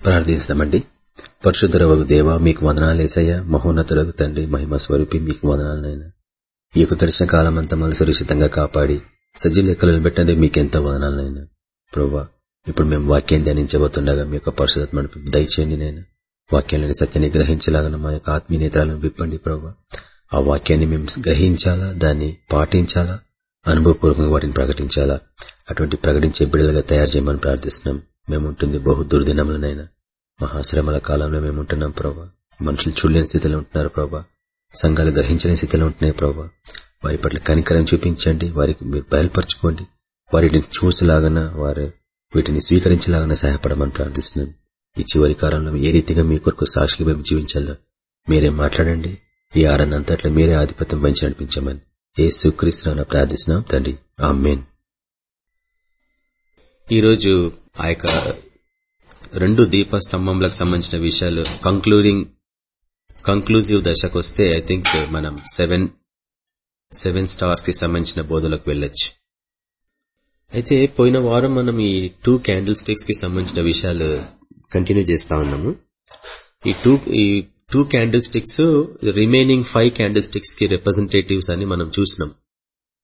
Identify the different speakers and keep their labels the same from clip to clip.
Speaker 1: ప్రార్థిస్తామండి పరిశుద్ధరవకు దేవ మీకు వదనాలేసయ్య మహోన్నతులకు తండ్రి మహిమ స్వరూపి మీకు వదనాలనైనా ఈ యొక్క దర్శన కాలం అంతా మళ్ళీ సురక్షితంగా కాపాడి సజ్జీ లెక్కలను పెట్టండి మీకెంత వదనాలనైనా ప్రభా ఇప్పుడు మేము వాక్యం ధ్యానించబోతుండగా మీ యొక్క పరిశుధాత్మ దయచేయండి నేను వాక్యాన్ని సత్యాన్ని గ్రహించలాగా మా యొక్క ఆత్మీయ నేత్రాలను విప్పండి ప్రభా. ఆ వాక్యాన్ని మేము గ్రహించాలా? దాన్ని పాటించాలా? అనుభవపూర్వకంగా వాటిని ప్రకటించాలా? అటువంటి ప్రకటించే బిడ్డలుగా తయారు చేయమని ప్రార్థిస్తున్నాం. మేముంటుంది బహు దుర్దినములనైనా. మహాశ్రమల కాలంలో మేముంటున్నాం ప్రభా మనుషులు చూడలేని స్థితిలో ఉంటున్నారు ప్రభా సంఘాలు గ్రహించలేని స్థితిలో ఉంటున్నాయి ప్రభా వారి పట్ల కనికరం చూపించండి వారికి మీరు బయలుపరచుకోండి. వారిని చూసేలాగన వారు వీటిని స్వీకరించేలాగా సహాయపడమని ప్రార్థిస్తున్నాను. ఈ చివరి కాలంలో ఏ రీతిగా మీ కొరకు సాక్షిగా మేము జీవించాలో మీరే మాట్లాడండి. ఈ ఆరన్నంతట్లో మీరే ఆధిపత్యం పెంచి నడిపించమని. ఏ సుక్రీస్తున్నా ప్రార్థిస్తున్నాం తండ్రి. ఆ మెయిన్
Speaker 2: ఈరోజు ఆ యొక్క రెండు దీపస్తంభంలకు సంబంధించిన విషయాలు కంక్లూడింగ్ కంక్లూజివ్ దశకు వస్తే ఐ థింక్ మనం సెవెన్ సెవెన్ స్టార్స్కి సంబంధించిన బోధలకు వెళ్ళొచ్చు. అయితే పోయిన వారం మనం ఈ టూ క్యాండిల్ స్టిక్స్కి సంబంధించిన విషయాలు కంటిన్యూ చేస్తా ఉన్నాము. ఈ టూ ఈ two candle sticks remaining five candle స్టిక్స్కి representatives అని మనం చూసినాం.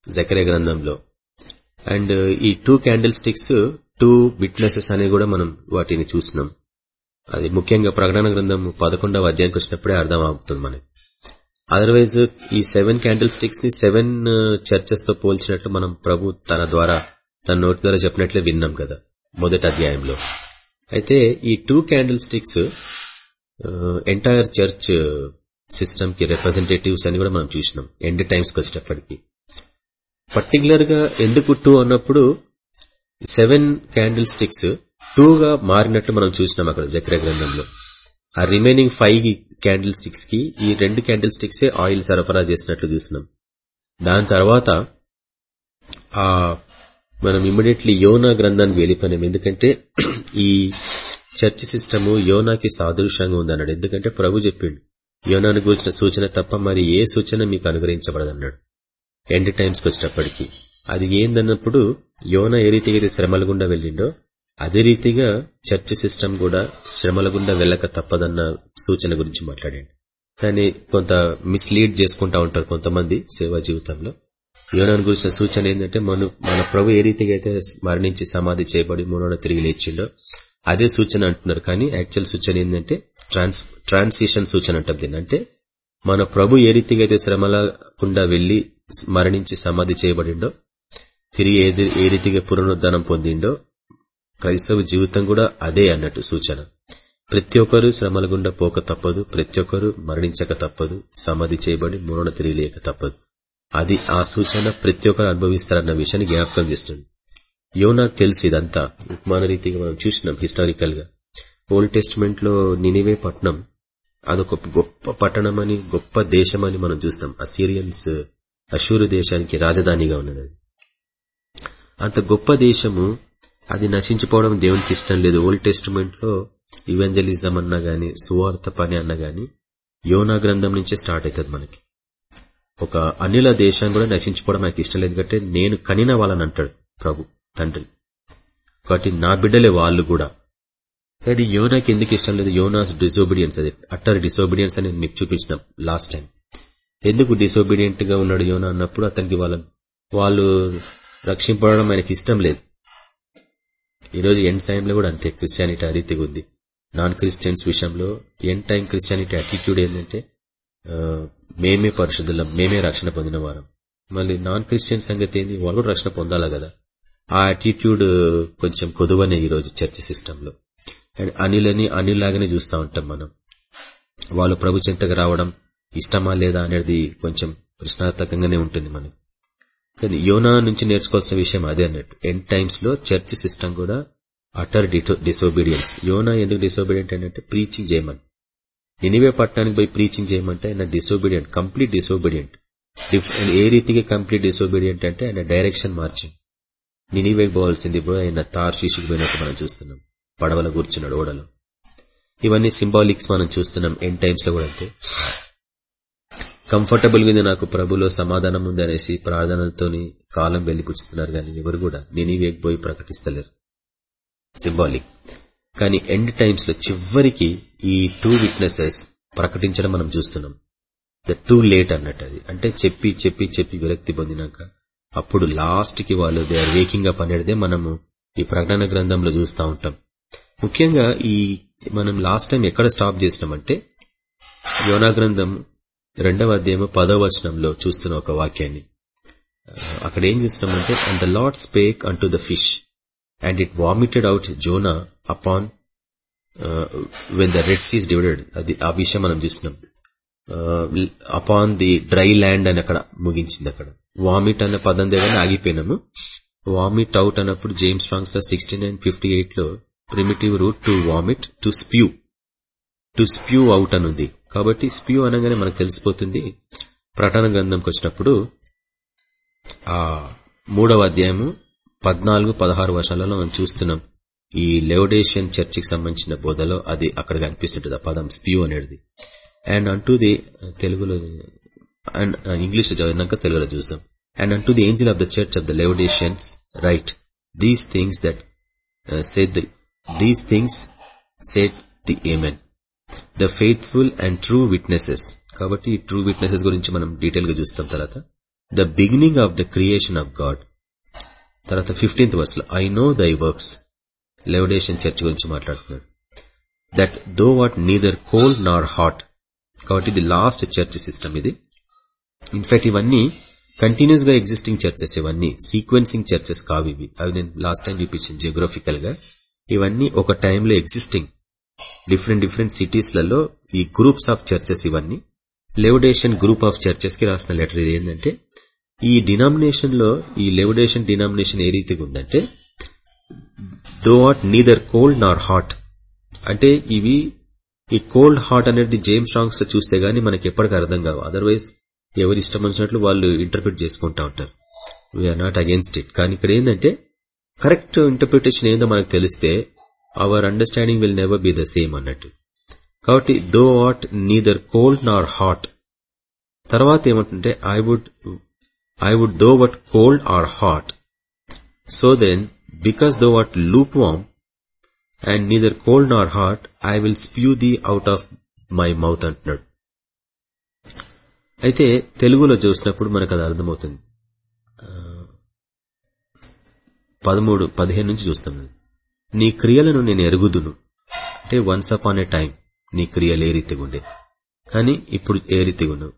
Speaker 2: జకరే గ్రంథంలో. అండ్ ఈ two candle sticks two witnesses అని కూడా మనం వాటిని చూసినాం. అది ముఖ్యంగా ప్రకటన గ్రంథం పదకొండవ అధ్యాయంకి వచ్చినప్పుడే అర్థం అవుతుంది మనకి. అదర్వైజ్ ఈ సెవెన్ క్యాండిల్ స్టిక్స్ని సెవెన్ చర్చెస్తో పోల్చినట్లు మనం ప్రభు తన ద్వారా తన నోటి ద్వారా చెప్పినట్లే విన్నాం కదా మొదటి అధ్యాయంలో. అయితే ఈ two candle sticks entire church సిస్టమ్కి రిప్రజెంటేటివ్స్ అని కూడా మనం చూసినాం ఎండ్ టైమ్స్కి వచ్చేటప్పటికి పర్టికులర్గా ఎందుకు టూ అన్నప్పుడు సెవెన్ క్యాండిల్ స్టిక్స్ టూగా మారినట్లు మనం చూసినాం అక్కడ జక్ర గ్రంథంలో. ఆ రిమైనింగ్ ఫైవ్ క్యాండిల్ స్టిక్స్కి ఈ రెండు క్యాండిల్ స్టిక్స్ ఆయిల్ సరఫరా చేసినట్లు చూసినాం. దాని తర్వాత ఆ మనం ఇమ్మీడియట్లీ యోనా గ్రంథానికి వెళ్ళిపోయినాం ఎందుకంటే ఈ చర్చ్ సిస్టమ్ యోనాకి సాదృశ్యంగా ఉందన్నాడు ఎందుకంటే ప్రభు చెప్పిండు యోనాను గురించిన సూచన తప్ప మరి ఏ సూచన మీకు అనుగ్రహించబడదన్నాడు. ఎండ్ టైమ్స్కి వచ్చేటప్పటికి అది ఏందన్నప్పుడు యోన ఏ రీతిగా అయితే శ్రమల గుండా వెళ్ళిండో అదే రీతిగా చర్చ్ సిస్టమ్ కూడా శ్రమల గుండా వెళ్ళక తప్పదన్న సూచన గురించి మాట్లాడండి. కానీ కొంత మిస్లీడ్ చేసుకుంటా ఉంటారు కొంతమంది సేవా జీవితంలో. యోనాను గురించిన సూచన ఏంటంటే మన మన ప్రభు ఏ రీతిగా అయితే మరణించి సమాధి చేయబడి మూడో తిరిగి లేచిండో అదే సూచన అంటున్నారు. కానీ యాక్చువల్ సూచన ఏంటంటే ట్రాన్స్ ట్రాన్సిషన్ సూచన అంటారు దీన్ని. అంటే మన ప్రభు ఏ రీతిగా అయితే శ్రమలకుండా వెళ్ళి మరణించి సమాధి చేయబడిండో తిరిగి ఏది ఏ రీతిగా పునరుద్ధానం పొందిండో క్రైస్తవ జీవితం కూడా అదే అన్నట్టు సూచన. ప్రతి ఒక్కరు శ్రమల గుండా పోక తప్పదు ప్రతి ఒక్కరు మరణించక తప్పదు సమాధి చేయబడి మూలన తిరిగి లేక తప్పదు. అది ఆ సూచన ప్రతి ఒక్కరు అనుభవిస్తారన్న విషయాన్ని జ్ఞాపకం చేస్తుంది. యో నాకు తెలుసు ఇదంతా. ఉపమాన రీతిగా మనం చూసినాం హిస్టారికల్గా ఓల్డ్ టెస్ట్మెంట్లో నినివే పట్నం అదొక గొప్ప పట్టణం అని గొప్ప దేశం అని మనం చూస్తాం. అసీరియన్స్ అషూరు దేశానికి రాజధానిగా ఉన్నది అంత గొప్ప దేశము అది నశించిపోవడం దేవునికి ఇష్టం లేదు. ఓల్డ్ టెస్టిమెంట్లో ఇవెంజలిజం అన్నా గాని సువార్త పని అన్నా గాని యోనా గ్రంథం నుంచే స్టార్ట్ అవుతుంది మనకి. ఒక అనిల దేశం కూడా నశించుకోవడం నాకు ఇష్టం లేదు. ఎందుకంటే నేను కనిన వాళ్ళని అంటాడు ప్రభు తండ్రి. కాబట్టి నా బిడ్డలే వాళ్ళు కూడా. కానీ యోనాకి ఎందుకు ఇష్టం లేదు? యోనాస్ డిసోబిడియన్స్ అది. అట్టర్ డిసోబిడియన్స్ అని మీకు చూపించిన లాస్ట్ టైం ఎందుకు డిసోబిడియంట్గా ఉన్నాడు యోనా అన్నప్పుడు అతనికి వాళ్ళ వాళ్ళు రక్షింపడం ఆయనకి ఇష్టం లేదు. ఈరోజు ఎండ్ టైంలో కూడా అంతే క్రిస్టియానిటీ ఆ రీతిగా ఉంది. నాన్ క్రిస్టియన్స్ విషయంలో ఎండ్ టైం క్రిస్టియానిటీ అటిట్యూడ్ ఏంటంటే మేమే పరిశుద్ధులం మేమే రక్షణ పొందిన వారం. మళ్ళీ నాన్ క్రిస్టియన్ సంగతి ఏంది? వాళ్ళు కూడా రక్షణ పొందాలా కదా? ఆ అటిట్యూడ్ కొంచెం కొదువనే ఈరోజు చర్చ సిస్టంలో అండ్ అనిలని అనిల్లాగానే చూస్తూ ఉంటాం మనం. వాళ్ళు ప్రభు చెంతకు రావడం ఇష్టమా లేదా అనేది కొంచెం ప్రశ్నార్థకంగానే ఉంటుంది మనకి. కానీ యోనా నుంచి నేర్చుకోవాల్సిన విషయం అదే అన్నట్టు. ఎండ్ టైమ్స్లో చర్చ్ సిస్టమ్ కూడా అటర్ డిసోబీడియన్స్ యోనా ఎందుకు డిసోబీడియంట్ అంటే ప్రీచింగ్ చేయమని. నినివే పట్టణానికి పోయి ప్రీచింగ్ చేయమంటే ఆయన డిసోబీడియంట్ కంప్లీట్ డిసోబీడియంట్ ఏ రీతిగా కంప్లీట్ డిసోబీడియంట్ అంటే ఆయన డైరెక్షన్ మార్చింది నినివేకి పోవాల్సింది పోయి ఆయన తార్ శీషికి పోయినట్టు మనం చూస్తున్నాం. పడవల కూర్చున్నాడు ఓడలు ఇవన్నీ సింబాలిక్స్ మనం చూస్తున్నాం ఎన్ టైమ్స్లో కూడా అంతే. కంఫర్టబుల్గా నాకు ప్రభులో సమాధానం ఉంది అనేసి ప్రార్థనలతోని కాలం వెళ్ళిపుచ్చుతున్నారు కానీ ఎవరు కూడా నేను పోయి ప్రకటిస్తలేరు. సింబాలిక్ కానీ ఎండ్ టైమ్స్లో చివరికి ఈ టూ విట్నెసెస్ ప్రకటించడం మనం చూస్తున్నాం. ద టూ లేట్ అన్నట్టు అది. అంటే చెప్పి చెప్పి చెప్పి విరక్తి పొందినాక అప్పుడు లాస్ట్కి వాళ్ళు దే ఆర్ వేకింగ్ అప్ అనేదే మనము ఈ ప్రకటన గ్రంథంలో చూస్తూ ఉంటాం. ముఖ్యంగా ఈ మనం లాస్ట్ టైం ఎక్కడ స్టాప్ చేసినామంటే యోనాగ్రంథం రెండవ అధ్యాయం పదవ వచనంలో చూస్తున్న ఒక వాక్యాన్ని. అక్కడ ఏం చూస్తున్నామంటే and the lord spake unto the fish and it vomited out Jonah upon when the red seas divided అది ఆ విషయం మనం చూస్తున్నాం అపాన్ ది డ్రై ల్యాండ్ అని అక్కడ ముగించింది అక్కడ. వామిట్ అనే పదం దగ్గర ఆగిపోయినాము. వామిట్ అవుట్ అన్నప్పుడు జేమ్స్ స్ట్రాంగ్స్లో సిక్స్టీ నైన్ ఫిఫ్టీ ఎయిట్లో primitive root to vomit to spew to spew out అని ఉంది కాబట్టి స్ప్యూ అనగానే మనకు తెలిసిపోతుంది ప్రటన గ్రంథంకి వచ్చినప్పుడు ఆ మూడవ అధ్యాయము పద్నాలుగు పదహారు వర్షాలలో మనం చూస్తున్నాం. ఈ లెవడేషియన్ చర్చికి సంబంధించిన బోధలో అది అక్కడ కనిపిస్తుంటుంది. ఆ పదం స్ప్యూ అనేది అండ్ అంటూ ది తెలుగులో అండ్ ఇంగ్లీష్ చదివినాక తెలుగులో చూస్తాం. And unto the angel of the church of the Laodiceans write these things that said these things saith the amen the faithful and true witnesses కాబట్టి ట్రూ విట్నెసెస్ గురించి మనం డీటెయిల్గా చూస్తాం తర్వాత. The beginning of the creation of God తర్వాత fifteenth వర్స్లో I know thy works Laodicean church గురించి మాట్లాడుతున్నాడు. That thou art neither cold nor hot కాబట్టి ఇది లాస్ట్ చర్చ్ సిస్టమ్ ఇది. ఇన్ఫాక్ట్ ఇవన్నీ కంటిన్యూస్గా ఎగ్జిస్టింగ్ చర్చెస్ ఇవన్నీ సీక్వెన్సింగ్ చర్చెస్ కావి ఇవి. అవి నేను లాస్ట్ టైం చూపించింది జియోగ్రఫికల్గా. ఇవన్నీ ఒక టైంలో ఎగ్జిస్టింగ్ డిఫరెంట్ డిఫరెంట్ సిటీస్లలో ఈ గ్రూప్స్ ఆఫ్ చర్చెస్ ఇవన్నీ లెవడేషన్ గ్రూప్ ఆఫ్ చర్చెస్కి రాసిన లెటర్ ఇది ఏంటంటే ఈ డినామినేషన్లో ఈ లెవడేషన్ డినామినేషన్ ఏ రీతిగా ఉందంటే thou art neither cold nor hot అంటే ఇవి ఈ కోల్డ్ హాట్ అనేది జేమ్స్ స్ట్రాంగ్స్ చూస్తే గానీ మనకి ఎప్పటికీ అర్థం కావు. అదర్వైజ్ ఎవరు ఇష్టం వచ్చినట్లు వాళ్ళు ఇంటర్ప్రిట్ చేసుకుంటా ఉంటారు. వీఆర్ నాట్ అగేన్స్ట్ ఇట్ కానీ ఇక్కడ ఏంటంటే కరెక్ట్ ఇంటర్ప్రిటేషన్ ఏందో మనకు తెలిస్తే our understanding will never be the same అన్నట్టు. కాబట్టి thou art neither cold nor hot తర్వాత ఏమంటుంటే I would I would thou wert cold or hot so then because thou art lukewarm and neither cold nor hot I will spew thee out of my mouth అంటున్నాడు. అయితే తెలుగులో చూసినప్పుడు మనకు అది అర్థమవుతుంది. పదమూడు పదిహేను నుంచి చూస్తున్నది నీ క్రియలను నేను ఎరుగుదును. అంటే వన్స్ అపాన్ ఏ టైం నీ క్రియలు ఏ రీతిగా ఉండే? కానీ ఇప్పుడు ఏ రీతిగా ఉన్నావు?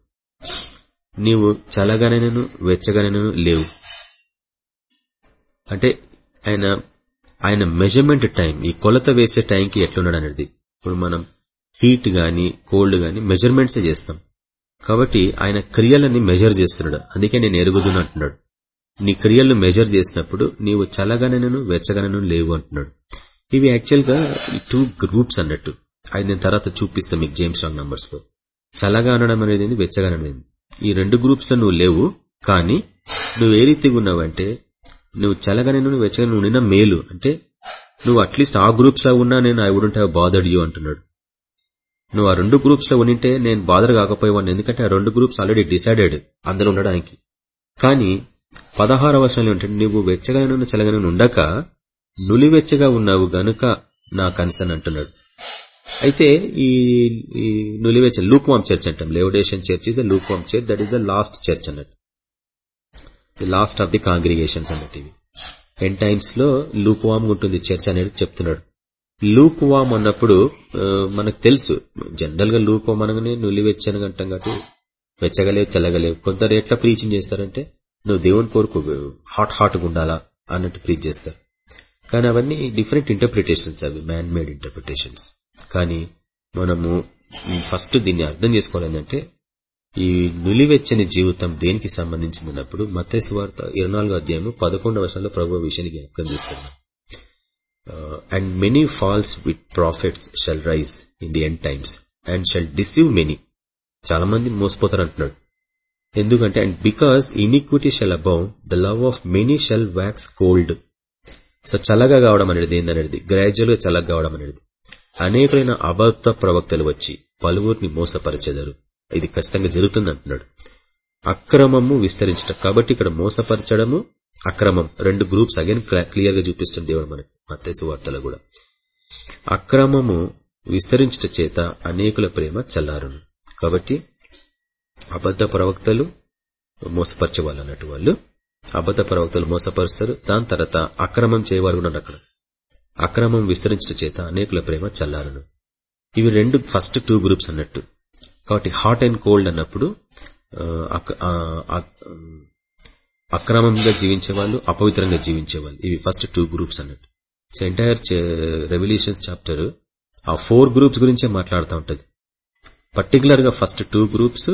Speaker 2: నీవు చల్లగానైనను వెచ్చగానైనను లేవు. అంటే ఆయన ఆయన మెజర్మెంట్ టైం ఈ కొలత వేసే టైంకి ఎట్లున్నాడు అనేది. ఇప్పుడు మనం హీట్ గాని కోల్డ్ గాని మెజర్మెంట్సే చేస్తాం. కాబట్టి ఆయన క్రియలని మెజర్ చేస్తున్నాడు. అందుకే నేను ఎరుగుదును అంటున్నాడు. నీ క్రియలను మెజర్ చేసినప్పుడు నీవు చల్లగనను వెచ్చగనను లేవు అంటున్నాడు. ఇవి యాక్చువల్గా టూ గ్రూప్స్ అన్నట్టు. అది నేను తర్వాత చూపిస్తాను మీకు జేమ్స్ రాంగ్ నంబర్స్లో. చల్లగా అనడం అనేది వెచ్చగా అనేది ఈ రెండు గ్రూప్స్లో నువ్వు లేవు కానీ నువ్వు ఏ రీతిగా ఉన్నావంటే నువ్వు చల్లగానే నువ్వు వెచ్చగా ఉండినా మేలు. అంటే నువ్వు అట్లీస్ట్ ఆ గ్రూప్స్లో ఉన్నా నేను I wouldn't have bothered you అంటున్నాడు. నువ్వు ఆ రెండు గ్రూప్స్లో ఉండింటే నేను బాధర్ కాకపోయేవాడిని. ఎందుకంటే ఆ రెండు గ్రూప్స్ ఆల్రెడీ డిసైడెడ్ అందులో ఉండడానికి. కానీ పదహారవ వర్షాలు ఏంటంటే నువ్వు వెచ్చగలను చల్లగానే ఉండక నులివెచ్చగా ఉన్నావు గనుక నా కన్సర్న్ అంటున్నాడు. అయితే ఈ నులివెచ్చ లూక్ వామ్ చర్చ్ అంటాం. Laodicean church is the lukewarm church that is the last church అన్నట్టు. The last of the congregations అన్నట్టు ఇవి. టెన్ టైమ్స్లో లూక్ వామ్ ఉంటుంది చర్చ్ అనేది చెప్తున్నాడు. లూక్ వామ్ అన్నప్పుడు మనకు తెలుసు. జనరల్గా లూక్ వామ్ అనగానే నులివెచ్చని అంటాం కాబట్టి వెచ్చగలేవు చల్లగలేవు. కొందరు ఎట్లా ప్రీచింగ్ చేస్తారంటే నువ్వు దేవుని కోరుకు హాట్ హాట్ ఉండాలా అన్నట్టు ప్రీచ్ చేస్తారు కానీ అవన్నీ డిఫరెంట్ ఇంటర్ప్రిటేషన్స్ అవి మ్యాన్ మేడ్ ఇంటర్ప్రిటేషన్స్ కానీ మనము ఫస్ట్ దీన్ని అర్థం చేసుకోవాలంటే ఈ నులివెచ్చని జీవితం దేనికి సంబంధించిందన్నప్పుడు మత్స్సు వార్త ఇరవై నాలుగో అధ్యాయం పదకొండవ వర్షంలో ప్రభు విషయాన్ని జ్ఞాపకం చేస్తున్నాం and many false with prophets shall rise in the end times and shall deceive many చాలా మంది మోసపోతారు అంటున్నాడు ఎందుకంటే and because iniquity shall above the love of many shall wax cold so చల్లగా కావడం అనేది ఏందనేది? గ్రాడ్యువల్గా చల్లగా కావడం అనేది. అనేకమైన అబద్ధ ప్రవక్తలు వచ్చి పలువురిని మోసపరిచెదరు. ఇది ఖచ్చితంగా జరుగుతుంది అంటున్నాడు. అక్రమము విస్తరించడం కాబట్టి ఇక్కడ మోసపరచడము అక్రమం. రెండు గ్రూప్స్ అగైన్ క్లియర్గా చూపిస్తుంది దేవుడు మనకి. మత్స్సు వార్తలో కూడా. అక్రమము విస్తరించట చేత అనేకుల ప్రేమ చల్లారును. కాబట్టి అబద్ధ ప్రవక్తలు మోసపరచేవాళ్ళు అన్నట్టు వాళ్ళు. అబద్ధ ప్రవక్తలు మోసపరుస్తారు. దాని తర్వాత అక్రమం చేయవారు ఉన్నాడు అక్కడ. అక్రమం విస్తరించిన చేత అనేకుల ప్రేమ చల్లారును. ఇవి రెండు ఫస్ట్ టూ గ్రూప్స్ అన్నట్టు. కాబట్టి హాట్ అండ్ కోల్డ్ అన్నప్పుడు అక్రమంగా జీవించే వాళ్ళు అపవిత్రంగా జీవించే వాళ్ళు ఇవి ఫస్ట్ టూ గ్రూప్స్ అన్నట్టు. ఎంటైర్ రెవల్యూషన్స్ చాప్టర్ ఆ ఫోర్ గ్రూప్స్ గురించే మాట్లాడుతూ ఉంటది. పర్టికులర్గా first two groups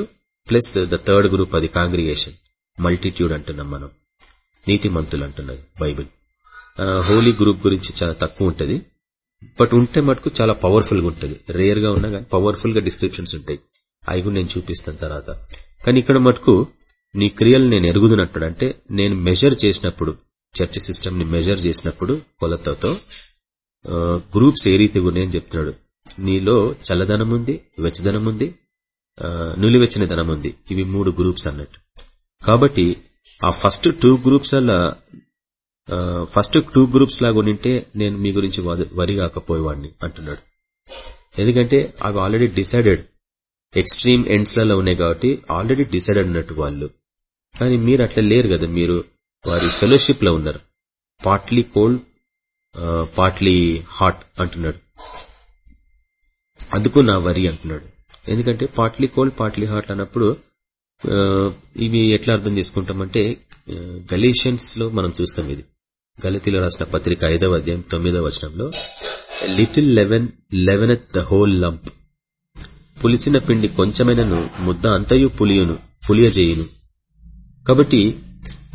Speaker 2: plus the third group అది కాంగ్రిగేషన్. మల్టిట్యూడ్ అంటున్నాం మనం. నీతిమంతులు అంటున్నది బైబిల్. హోలీ గ్రూప్ గురించి చాలా తక్కువ ఉంటుంది. బట్ ఉంటే మటుకు చాలా పవర్ఫుల్గా ఉంటుంది. రేర్గా ఉన్నా కానీ పవర్ఫుల్గా డిస్క్రిప్షన్స్ ఉంటాయి. అవి కూడా నేను చూపిస్తాను తర్వాత. కానీ ఇక్కడ మటుకు నీ క్రియలు నేను ఎరుగుదునట్టు అంటే నేను మెజర్ చేసినప్పుడు చర్చ సిస్టమ్ని మెజర్ చేసినప్పుడు కొలతతో గ్రూప్స్ ఏ రీతి ఉన్నాయని చెప్తున్నాడు. నీలో చల్లదనం ఉంది వెచ్చదనం ఉంది నులివెచ్చని ధనం ఉంది. ఇవి మూడు గ్రూప్స్ అన్నట్టు. కాబట్టి ఆ ఫస్ట్ టూ గ్రూప్స్ అలా ఫస్ట్ టూ గ్రూప్స్ లాగా ఉంటే నేను మీ గురించి వద- వరి కాకపోయేవాడిని అంటున్నాడు. ఎందుకంటే అవి ఆల్రెడీ డిసైడెడ్. ఎక్స్ట్రీమ్ ఎండ్స్లలో ఉన్నాయి కాబట్టి ఆల్రెడీ డిసైడెడ్ ఉన్నట్టు వాళ్ళు. కానీ మీరు అట్లా లేరు కదా మీరు వారి ఫెలోషిప్లో ఉన్నారు. పార్ట్లీ కోల్డ్ పార్ట్లీ హాట్ అంటున్నాడు. అందుకు నా వరి అంటున్నాడు. ఎందుకంటే పార్ట్లీ కోల్డ్ పార్ట్లీ హాట్ అన్నప్పుడు ఇవి ఎట్లా అర్థం చేసుకుంటామంటే గలీషియన్స్లో మనం చూస్తాం ఇది. గలతీలో రాసిన పత్రిక ఐదవ అధ్యాయం తొమ్మిదవ వచనంలో little leaven leaven the whole lump. పులిసిన పిండి కొంచెమైనను ముద్ద అంతయు పులియును పులియజేయును. కాబట్టి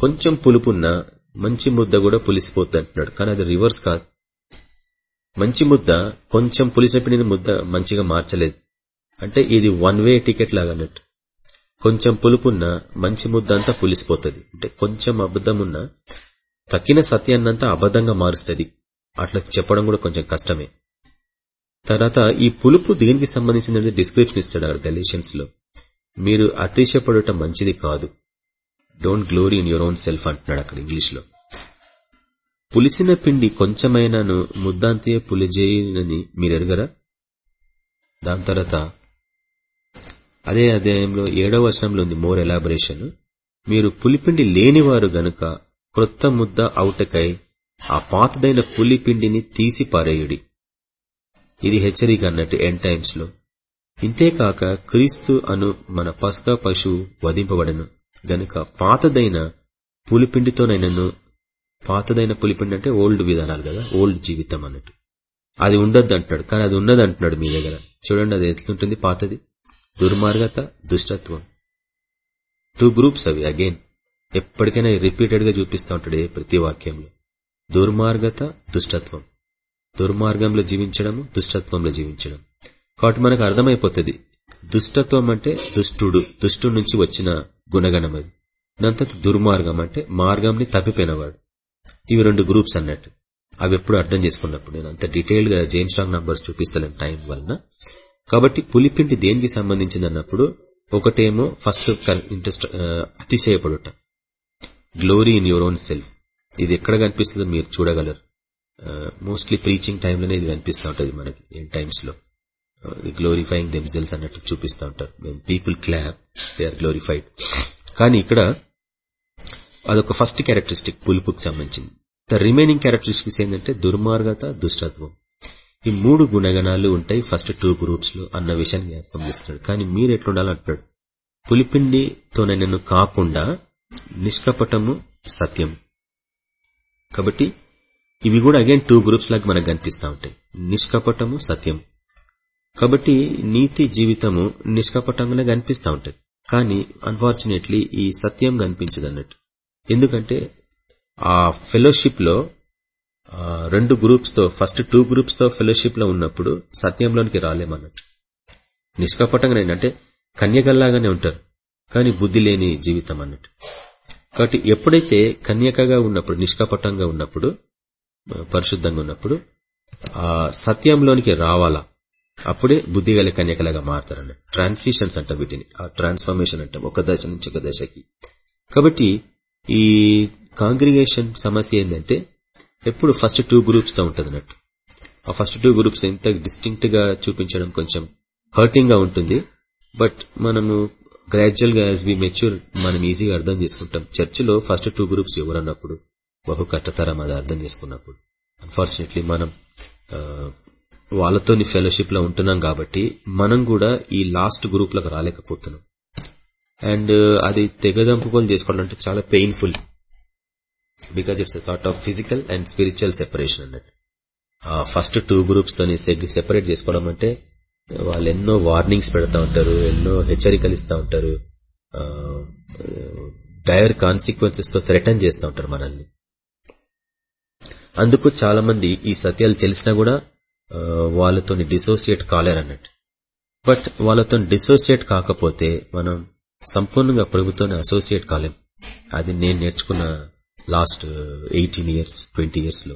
Speaker 2: కొంచెం పులుపున్న మంచి ముద్ద కూడా పులిసిపోద్ది అంటున్నాడు కానీ అది రివర్స్ కాదు. మంచి ముద్ద కొంచెం పులిసిన పిండిని ముద్ద మంచిగా మార్చలేదు. అంటే ఇది వన్ వే టికెట్ లాగా అన్నట్టు. కొంచెం పులుపున్నా మంచి ముద్ద అంతా పులిసిపోతుంది. అంటే కొంచెం అబద్ధం ఉన్న తక్కిన సత్యాన్నంతా అబద్ధంగా మారుస్తుంది. అట్లా చెప్పడం కూడా కొంచెం కష్టమే. తర్వాత ఈ పులుపు దేనికి సంబంధించిన డిస్క్రిప్షన్ ఇస్తాడు అక్కడ గలేషియన్స్లో. మీరు అతిశయపడటం మంచిది కాదు. Don't glory in your own self అంటున్నాడు అక్కడ ఇంగ్లీష్లో. పులిసిన పిండి కొంచెమైనాను ముద్దాంతే పులిజేయనని మీరు ఎరగరా? దాని తర్వాత అదే అధ్యాయంలో ఏడవ వచనంలో ఉంది మోర్ ఎలాబరేషన్ మీరు పులిపిండి లేనివారు గనుక క్రొత్త ముద్ద అవుటకై ఆ పాతదైన పులిపిండిని తీసి పారేయుడి ఇది హెచ్చరిక అన్నట్టు ఎన్ టైమ్స్లో. ఇంతేకాక క్రీస్తు అను మన పస్కా పశువు వధింపబడను. గనుక పాతదైన పులిపిండితోనైనను పాతదైన పులిపిండి అంటే ఓల్డ్ విధానాలు కదా ఓల్డ్ జీవితం అన్నట్టు. అది ఉండొద్దు అంటున్నాడు కానీ అది ఉన్నది అంటున్నాడు మీ దగ్గర. చూడండి అది ఎట్లుంటుంది పాతది? దుర్మార్గత దుష్టత్వం. టూ గ్రూప్స్ అవి అగైన్ ఎప్పటికైనా రిపీటెడ్గా చూపిస్తూ ఉంటాడు ఏ ప్రతి వాక్యంలో. దుర్మార్గత దుష్టత్వం. దుర్మార్గంలో జీవించడము దుష్టత్వంలో జీవించడం. కాబట్టి మనకు అర్థమైపోతుంది. దుష్టత్వం అంటే దుష్టుడు దుష్టుడి నుంచి వచ్చిన గుణగణం అది. దాని దుర్మార్గం అంటే మార్గంని తప్పిపోయినవాడు. ఇవి రెండు గ్రూప్స్ అన్నట్టు. అవి ఎప్పుడు అర్థం చేసుకున్నప్పుడు నేను అంత డీటెయిల్డ్గా జేమ్స్ స్ట్రాంగ్ నంబర్స్ చూపిస్తలేను టైం వలన. కాబట్టి పులిపిండి దేనికి సంబంధించింది అన్నప్పుడు ఒకటేమో first interest అతిశయపడుట. Glory in your own self. ఇది ఎక్కడ కనిపిస్తుందో మీరు చూడగలరు. మోస్ట్లీ ప్రీచింగ్ టైంలోనే ఇది కనిపిస్తూ ఉంటుంది మనకి ఏ టైమ్స్లో గ్లోరిఫైయింగ్ దెమ్సెల్స్ అన్నట్టు చూపిస్తూ ఉంటారు. People clap they are glorified కానీ ఇక్కడ అదొక ఫస్ట్ క్యారెక్టరిస్టిక్ పులుపుకి సంబంధించింది. ద రిమైనింగ్ క్యారెక్టరిస్టిక్స్ ఏంటంటే దుర్మార్గత దుష్టత్వం. ఈ మూడు గుణగణాలు ఉంటాయి ఫస్ట్ టూ గ్రూప్స్లో అన్న విషయాన్ని జ్ఞాపకం చేస్తున్నాడు. కానీ మీరు ఎట్లుండాలంటున్నాడు పులిపిండితోనైనను కాకుండా నిష్కపటము సత్యం కాబట్టి ఇవి కూడా అగైన్ టూ గ్రూప్స్ లాగా మనకు కనిపిస్తూ ఉంటాయి. నిష్కపటము సత్యం కాబట్టి నీతి జీవితము నిష్కపటంగానే కనిపిస్తూ ఉంటుంది కానీ అన్ఫార్చునేట్లీ ఈ సత్యం కనిపించదు అన్నట్టు ఎందుకంటే ఆ ఫెలోషిప్లో రెండు గ్రూప్స్తో ఫస్ట్ టూ గ్రూప్స్తో ఫెలోషిప్లో ఉన్నప్పుడు సత్యంలోనికి రాలేమన్నట్టు. నిష్కపటంగా అంటే కన్యకల్లాగానే ఉంటారు కానీ బుద్ధి లేని జీవితం అన్నట్టు. కాబట్టి ఎప్పుడైతే కన్యకగా ఉన్నప్పుడు నిష్కపటంగా ఉన్నప్పుడు పరిశుద్ధంగా ఉన్నప్పుడు ఆ సత్యంలోనికి రావాలా అప్పుడే బుద్ధి గల కన్యకలాగా మారుతారన్న ట్రాన్సిషన్స్ అంట వీటిని ఆ ట్రాన్స్ఫర్మేషన్ అంటాం ఒక దశ నుంచి ఒక దశకి. కాబట్టి ఈ కాంగ్రిగేషన్ సమస్య ఏంటంటే ఎప్పుడు ఫస్ట్ టూ గ్రూప్స్తో ఉంటది అన్నట్టు. ఆ ఫస్ట్ టూ గ్రూప్స్ ఎంత డిస్టింక్ట్గా చూపించడం కొంచెం హర్టింగ్గా ఉంటుంది. బట్ మనము గ్రాడ్యువల్గా యాజ్ వి మెచ్యూర్ మనం ఈజీగా అర్థం చేసుకుంటాం. చర్చిలో ఫస్ట్ టూ గ్రూప్స్ ఎవరన్నప్పుడు బహు కట్టతరం అది అర్థం చేసుకున్నప్పుడు. అన్ఫార్చునేట్లీ మనం వాళ్ళతోని ఫెలోషిప్లో ఉంటున్నాం కాబట్టి మనం కూడా ఈ లాస్ట్ గ్రూప్లకు రాలేకపోతున్నాం. అండ్ అది తెగదంపుకొని చేసుకోవాలంటే చాలా painful because it's sort of physical and spiritual separation అన్నట్టు. ఆ ఫస్ట్ టూ గ్రూప్స్ తోని సెపరేట్ చేసుకోవడం అంటే వాళ్ళు ఎన్నో వార్నింగ్స్ పెడతా ఉంటారు ఎన్నో హెచ్చరికలు ఇస్తూ ఉంటారు డైర్ కాన్సిక్వెన్సెస్తో థ్రెటన్ చేస్తూ ఉంటారు మనల్ని. అందుకు చాలా మంది ఈ సత్యాలు తెలిసినా కూడా వాళ్ళతో డిసోసియేట్ కాలేరు అన్నట్టు. బట్ వాళ్ళతో డిసోసియేట్ కాకపోతే మనం సంపూర్ణంగా ప్రభుత్వాన్ని అసోసియేట్ కాలేం. అది నేను నేర్చుకున్న లాస్ట్ ఎయిటీన్ ఇయర్స్ ట్వంటీ ఇయర్స్లో.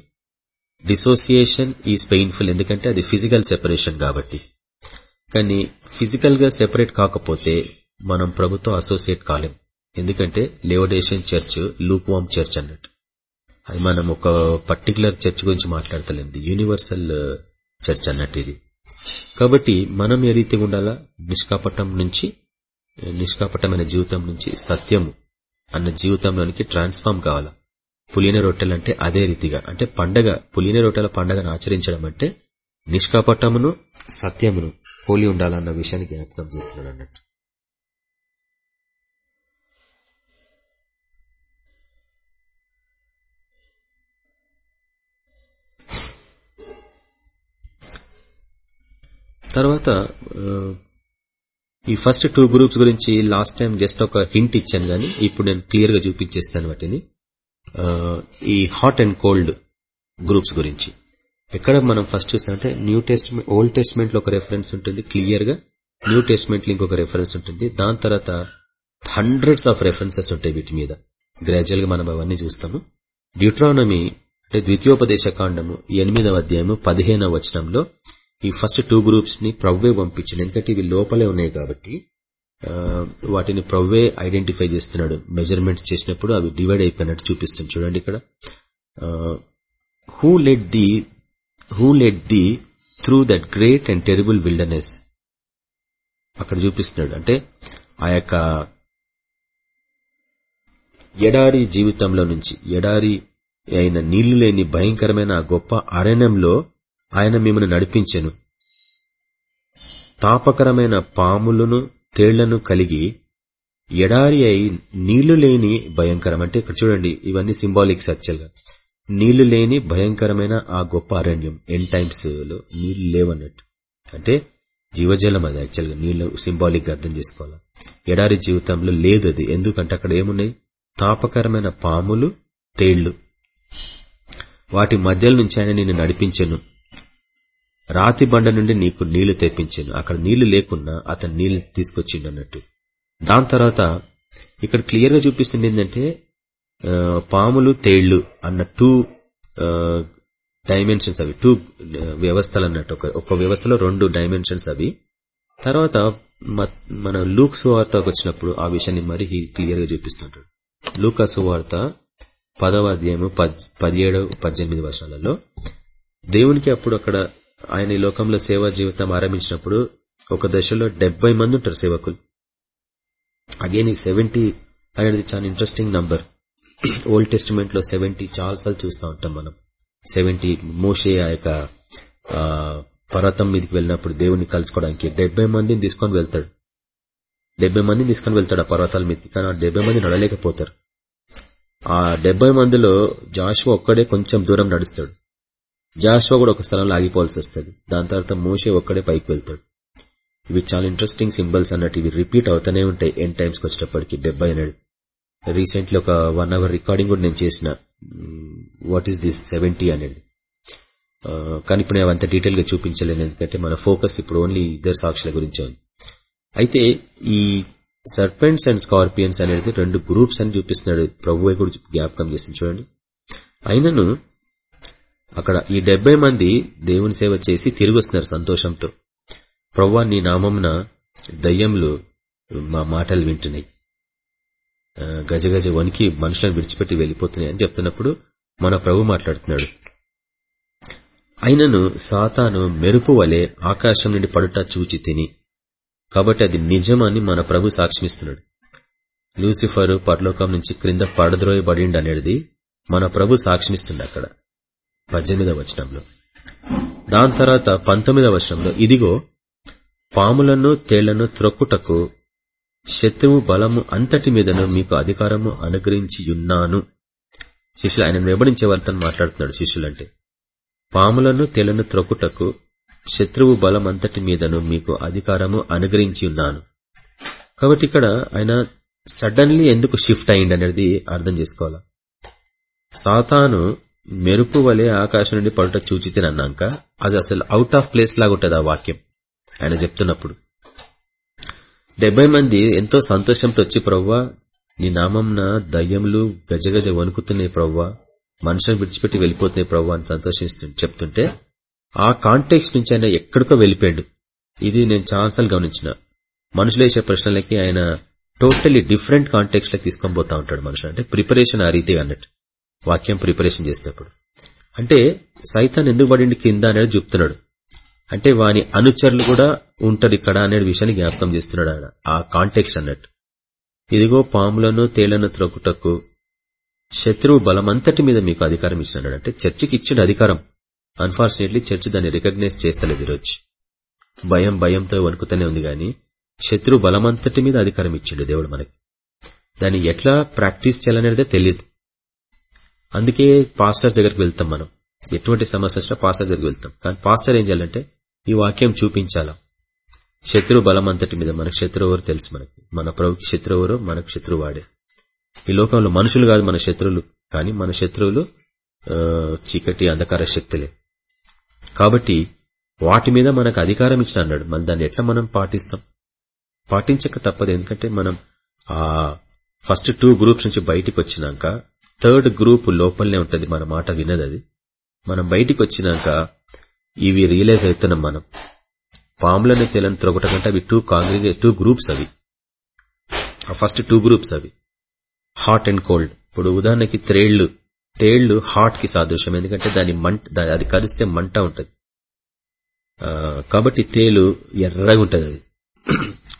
Speaker 2: డిసోసియేషన్ ఈజ్ పెయిన్ఫుల్ ఎందుకంటే అది ఫిజికల్ సెపరేషన్ కాబట్టి. కానీ ఫిజికల్గా సెపరేట్ కాకపోతే మనం ప్రభుత్వం అసోసియేట్ కాలేం. ఎందుకంటే లేవడేషన్ చర్చ్ లూక్వామ్ చర్చ్ అన్నట్టు. అది మనం ఒక పర్టికులర్ చర్చ్ గురించి మాట్లాడతలేం. యూనివర్సల్ చర్చ్ uh, అన్నట్టు ఇది. కాబట్టి మనం ఏ రీతిగా ఉండాలా? నిష్కాపటం నుంచి నిష్కాపటమైన జీవితం నుంచి సత్యము. అన్న జీవితంలోనికి ట్రాన్స్ఫార్మ్ కావాలా? పులిన రొట్టెలంటే అదే రీతిగా అంటే పండగ పులిన రొట్టెల పండగను ఆచరించడం అంటే నిష్కాపటమును సత్యమును పోలి ఉండాలన్న విషయాన్ని జ్ఞాపకం చేస్తున్నాడు అన్నట్టు. తర్వాత ఈ ఫస్ట్ టూ గ్రూప్స్ గురించి లాస్ట్ టైం జస్ట్ ఒక హింట్ ఇచ్చాను గానీ ఇప్పుడు నేను క్లియర్గా చూపించేస్తాను వాటిని. ఈ హాట్ అండ్ కోల్డ్ గ్రూప్స్ గురించి. ఎక్కడ మనం ఫస్ట్ చూసామంటే న్యూ టెస్ట్మెంట్ ఓల్డ్ టెస్ట్మెంట్లో ఒక రెఫరెన్స్ ఉంటుంది క్లియర్గా న్యూ టెస్ట్మెంట్లో ఇంకొక రెఫరెన్స్ ఉంటుంది. దాని తర్వాత హండ్రెడ్స్ ఆఫ్ రెఫరెన్సెస్ ఉంటాయి వీటి మీద. గ్రాడ్యువల్గా మనం అవన్నీ చూస్తాము. డ్యూట్రానమీ అంటే ద్వితీయోపదేశ కాండము ఎనిమిదవ అధ్యాయము పదిహేనవ వచనంలో ఈ ఫస్ట్ టూ గ్రూప్స్ని ప్రవ్వే పంపించింది. ఎందుకంటే ఇవి లోపలే ఉన్నాయి కాబట్టి వాటిని ప్రవ్వే ఐడెంటిఫై చేస్తున్నాడు. మెజర్మెంట్స్ చేసినప్పుడు అవి డివైడ్ అయిపోయినట్టు చూపిస్తుంది. చూడండి ఇక్కడ. Who led thee who led thee through that great and terrible wilderness అక్కడ చూపిస్తున్నాడు. అంటే ఆ యొక్క ఎడారి జీవితంలో నుంచి ఎడారి అయిన నీళ్ళు లేని భయంకరమైన గొప్ప అరణ్యంలో ఆయన మిమ్మల్ని నడిపించెను. తాపకరమైన పాములను తేళ్ళను కలిగి ఎడారి అయి నీళ్ళు లేని భయంకరం. అంటే ఇక్కడ చూడండి ఇవన్నీ సింబాలిక్స్ యాక్చువల్గా నీళ్ళు లేని భయంకరమైన ఆ గొప్ప అరణ్యం ఎన్ టైమ్స్లో నీళ్ళు లేవన్నట్టు. అంటే జీవజలం అది యాక్చువల్గా నీళ్ళు సింబాలిక్గా అర్థం చేసుకోవాలి? ఎడారి జీవితంలో లేదు అది. ఎందుకంటే అక్కడ ఏమున్నాయి? తాపకరమైన పాములు తేళ్ళు. వాటి మధ్యలో నుంచి ఆయన నిన్ను నడిపించాను. రాతి బండ నుండి నీకు నీళ్ళు తెప్పించాను. అక్కడ నీళ్ళు లేకున్నా అతను నీళ్ళు తీసుకొచ్చిండు అన్నట్టు. దాని తర్వాత ఇక్కడ క్లియర్గా చూపిస్తుంది ఏంటంటే పాములు తేళ్ళు అన్న టూ డైమెన్షన్స్ అవి టూ వ్యవస్థలు అన్నట్టు. ఒక వ్యవస్థలో రెండు డైమెన్షన్స్ అవి. తర్వాత మన లూక్ సువార్తకు వచ్చినప్పుడు ఆ విషయాన్ని మరి క్లియర్గా చూపిస్తుంటాడు లూకా సువార్త పదవ అధ్యాయము పదిహేడు పద్దెనిమిది వర్షాలలో దేవునికి అప్పుడు అక్కడ ఆయన ఈ లోకంలో సేవా జీవితం ఆరంభించినప్పుడు ఒక దశలో డెబ్బై మంది ఉంటారు సేవకులు. అగైన్ ఈ సెవెంటీ అనేది చాలా ఇంట్రెస్టింగ్ నంబర్ ఓల్డ్ టెస్టిమెంట్లో సెవెంటీ చాలాసార్లు చూస్తూ ఉంటాం మనం. సెవెంటీ మోషే ఆ యొక్క పర్వతం మీదకి వెళ్ళినప్పుడు దేవుని కలుసుకోవడానికి డెబ్బై మందిని తీసుకొని వెళ్తాడు. డెబ్బై మందిని తీసుకొని వెళ్తాడు ఆ పర్వతాల మీదకి కానీ ఆ డెబ్బై మంది నడలేకపోతారు ఆ డెబ్బై మందిలో జాషువా ఒక్కడే కొంచెం దూరం నడుస్తాడు. జాషువా కూడా ఒక స్థలంలో ఆగిపోవాల్సి వస్తుంది. దాని తర్వాత మోసే ఒక్కడే పైకి వెళ్తాడు. ఇవి చాలా ఇంట్రెస్టింగ్ సింబల్స్ అన్నట్టు ఇవి రిపీట్ అవుతూనే ఉంటాయి. ఎన్ టైమ్స్కి వచ్చేటప్పటికి డెబ్బై అనేది. రీసెంట్లీ ఒక వన్ అవర్ రికార్డింగ్ కూడా నేను చేసిన. వాట్ ఈస్ దిస్ సెవెంటీ అనేది. కానీ ఇప్పుడు నేను అంత డీటెయిల్గా చూపించలేను. ఎందుకంటే మన ఫోకస్ ఇప్పుడు ఓన్లీ ఇద్దరు సాక్షుల గురించే ఉంది. అయితే ఈ సర్పెంట్స్ అండ్ స్కార్పియన్స్ అనేది రెండు గ్రూప్స్ అని చూపిస్తున్నాడు. ప్రభు కూడా జ్ఞాపకం చేసింది చూడండి. అయినను అక్కడ ఈ డెబ్బై మంది దేవుని సేవ చేసి తిరిగి వస్తున్నారు సంతోషంతో. ప్రవ్వా నీ నామంన దయ్యంలు మా మాటలు వింటున్నాయి. గజగజ వనికి మనుషులను విడిచిపెట్టి వెళ్ళిపోతున్నాయి అని చెప్తున్నప్పుడు మన ప్రభు మాట్లాడుతున్నాడు. అయినను సాతాను మెరుపు వలె ఆకాశం నుండి పడుట చూచి తిని కాబట్టి అది నిజమని మన ప్రభు సాక్ష్మిస్తున్నాడు లూసిఫర్ పరలోకం నుంచి క్రింద పడద్రోయబడి అనేది మన ప్రభు సాక్ష్మిస్తుండే అక్కడ. పద్దెనిమిదవ వచనంలో. దాని తర్వాత పంతొమ్మిదవ వచనంలో ఇదిగో పాములను తేళ్ళను త్రొక్కుటకు శత్రువు బలము అంతటి మీదను మీకు అధికారము అనుగ్రహించియున్నాను. శిష్యులు ఆయన వెంబడించే వారితో మాట్లాడుతున్నాడు శిష్యులంటే. పాములను తేళ్ళను త్రొక్కుటకు శత్రువు బలం అంతటి మీదను మీకు అధికారము అనుగ్రహించి ఉన్నాను కాబట్టి ఇక్కడ ఆయన సడన్లీ ఎందుకు షిఫ్ట్ అయింది అనేది అర్థం చేసుకోవాలా? సాతాను మెరుపు వలె ఆకాశం నుండి పడుట చూచితినన్నాక అది అసలు అవుట్ ఆఫ్ ప్లేస్ లాగా ఉంటుంది ఆ వాక్యం. ఆయన చెప్తున్నప్పుడు. డెబ్బై మంది ఎంతో సంతోషంతో వచ్చి ప్రవ్వా నీ నామంన దయ్యములు గజగజ వణుకుతున్నాయి ప్రవ్వా మనుషులను విడిచిపెట్టి వెళ్ళిపోతున్నాయి ప్రవ్వా అని సంతోషిస్తు చెప్తుంటే ఆ కాంటెక్స్ నుంచి ఆయన ఎక్కడికో వెళ్ళిపోయాడు. ఇది నేను చాలాసార్లు గమనించిన. మనుషులు వేసే ప్రశ్నలకి ఆయన టోటలీ డిఫరెంట్ కాంటెక్స్లో తీసుకొని పోతా ఉంటాడు మనుషులు. అంటే ప్రిపరేషన్ ఆ రీతి అన్నట్టు. వాక్యం ప్రిపరేషన్ చేసేటప్పుడు. అంటే సైతాన్ ఎందుకు పడింది కింద అనేది చెప్తున్నాడు. అంటే వాని అనుచరులు కూడా ఉంటారు ఇక్కడ అనే విషయాన్ని జ్ఞాపకం చేస్తున్నాడు ఆయన. ఆ కాంటెక్స్ అన్నట్టు. ఇదిగో పాములను తేళ్ళను త్రొక్కుటకు శత్రువు బలమంతటి మీద మీకు అధికారం ఇచ్చినాడు. అంటే చర్చికి ఇచ్చిన అధికారం. అన్ఫార్చునేట్లీ చర్చ్ దాన్ని రికగ్నైజ్ చేస్తలేదు ఈరోజు. భయం భయంతో వణుకుతూనే ఉంది గాని శత్రు బలమంతటి మీద అధికారం ఇచ్చిండు దేవుడు మనకి. దాన్ని ఎట్లా ప్రాక్టీస్ చేయాలనేదే తెలియదు అందుకే పాస్టర్స్ దగ్గరికి వెళ్తాం మనం. ఎటువంటి సమస్య వచ్చినా పాస్టర్ దగ్గరికి వెళ్తాం. కానీ పాస్టర్ ఏం చేయాలంటే ఈ వాక్యం చూపించాలా. శత్రు అంతటి మీద మనకు శత్రువు ఎవరు తెలుసు మనకి? మన ప్రభుకి శత్రువు ఎవరు? మనకు శత్రువు వాడే. ఈ లోకంలో మనుషులు కాదు మన శత్రువులు. కానీ మన శత్రువులు చీకటి అంధకార శక్తులే. కాబట్టి వాటి మీద మనకు అధికారం ఇచ్చిన అన్నాడు. మన దాన్ని ఎట్లా మనం పాటిస్తాం? పాటించక తప్పదు. ఎందుకంటే మనం ఆ ఫస్ట్ టూ గ్రూప్స్ నుంచి బయటికి వచ్చినాక థర్డ్ గ్రూప్ లోపలనే ఉంటుంది. మన మాట వినదు అది. మనం బయటికి వచ్చినాక ఇవి రియలైజ్ అవుతున్నాం మనం. పాములను తెలని త్రొగటకంటే అవి టూ కాంగ్రిగే టూ గ్రూప్స్ అవి. ఫస్ట్ టూ గ్రూప్స్ అవి. Hot and cold. ఇప్పుడు ఉదాహరణకి త్రేళ్ళు. తేళ్ళు హాట్కి సాదృశ్యం. ఎందుకంటే దాని మంట అది కరిస్తే మంట ఉంటుంది. కాబట్టి తేలు ఎర్రగా ఉంటుంది అది.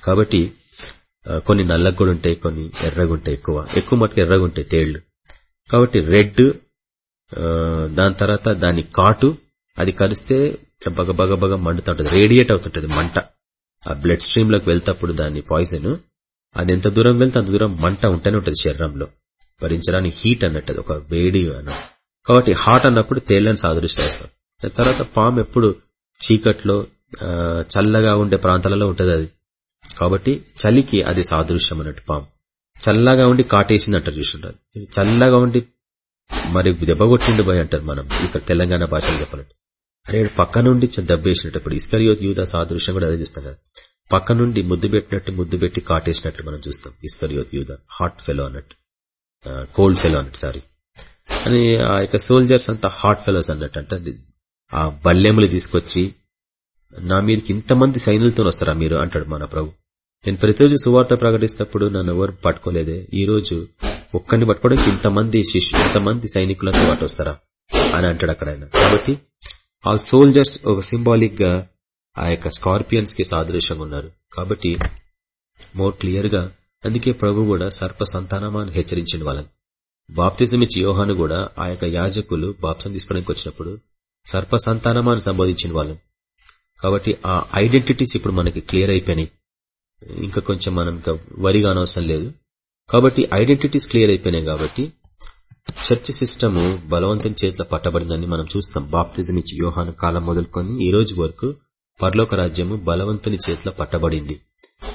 Speaker 2: కాబట్టి కొన్ని నల్లగా కూడా ఉంటాయి కొన్ని ఎర్రగా ఉంటాయి ఎక్కువ. ఎక్కువ మటుకు ఎర్రగా ఉంటాయి తేళ్ళు. కాబట్టి రెడ్ దాని తర్వాత దాని కాటు అది కలిస్తే బగ బగ బగ మండుతా ఉంటుంది రేడియేట్ అవుతుంటది మంట. ఆ బ్లడ్ స్ట్రీమ్లోకి వెళ్తప్పుడు దాని పాయిజన్ అది ఎంత దూరం వెళ్తే అంత దూరం మంట ఉంటేనే ఉంటుంది శరీరంలో. భరించడానికి హీట్ అన్నట్టు ఒక వేడి అన్న. కాబట్టి హాట్ అన్నప్పుడు తేళ్ళను సాదృశ్యం తర్వాత పాము ఎప్పుడు చీకట్లో చల్లగా ఉండే ప్రాంతాలలో ఉంటది అది. కాబట్టి చలికి అది సాదృశ్యం అన్నట్టు పాము. చల్లగా ఉండి కాటేసింది అంటారు చూసినారు చల్లగా ఉండి మరి దెబ్బ కొట్టిండి పోయి అంటారు మనం. ఇక్కడ తెలంగాణ భాషలో చెప్పాలంటే. అరే పక్క నుండి దెబ్బేసినట్టు ఇప్పుడు ఇస్కరియోత్ యూద సాదృశ్యం కూడా అదే చూస్తాం కదా. పక్క నుండి ముద్దు పెట్టినట్టు ముద్దు పెట్టి కాటేసినట్టు మనం చూస్తాం. ఇస్కరియోత్ యూద హాట్ ఫెలో అన్నట్టు. కోల్డ్ ఫెలో అన్నట్టు సారీ. అని ఆ యొక్క సోల్జర్స్ అంతా హాట్ ఫెలోస్ అన్నట్టు అంటే ఆ బల్లెములు తీసుకొచ్చి నా మీదకి ఇంతమంది సైన్యులతో వస్తారా మీరు? అంటాడు మన ప్రభు. నేను ప్రతిరోజు సువార్త ప్రకటిస్తప్పుడు నన్ను ఎవరు పట్టుకోలేదే. ఈ రోజు ఒక్కరిని పట్టుకోవడానికి ఇంతమంది శిష్యు ఇంతమంది సైనికులతో పాటు వస్తారా? అని అంటాడు అక్కడ ఆయన. కాబట్టి ఆ సోల్జర్స్ ఒక సింబాలిక్గా ఆ యొక్క స్కార్పియన్స్కి సాదృశ్యంగా ఉన్నారు. కాబట్టి మోర్ క్లియర్గా అందుకే ప్రభు కూడా సర్ప సంతానమాన్ని హెచ్చరించిన వాళ్ళని. బాప్తిజం ఇచ్చి యోహాను కూడా ఆ యొక్క యాజకులు బాప్సం తీసుకోవడానికి వచ్చినప్పుడు సర్ప సంతానమాన్ని సంబోధించిన వాళ్ళం కాబట్టి ఆ ఐడెంటిటీస్ ఇప్పుడు మనకి క్లియర్ అయిపోయినాయి. ఇంకా కొంచెం మనం ఇంకా వరిగా అనవసరం లేదు. కాబట్టి ఐడెంటిటీస్ క్లియర్ అయిపోయినాయి కాబట్టి చర్చ్ సిస్టమ్ బలవంతం చేతిలో పట్టబడిందని మనం చూస్తాం. బాప్తిజం ఇచ్చి యోహాను కాలం మొదలుకొని ఈ రోజు వరకు పర్లోక రాజ్యము బలవంతుని చేతిలో పట్టబడింది.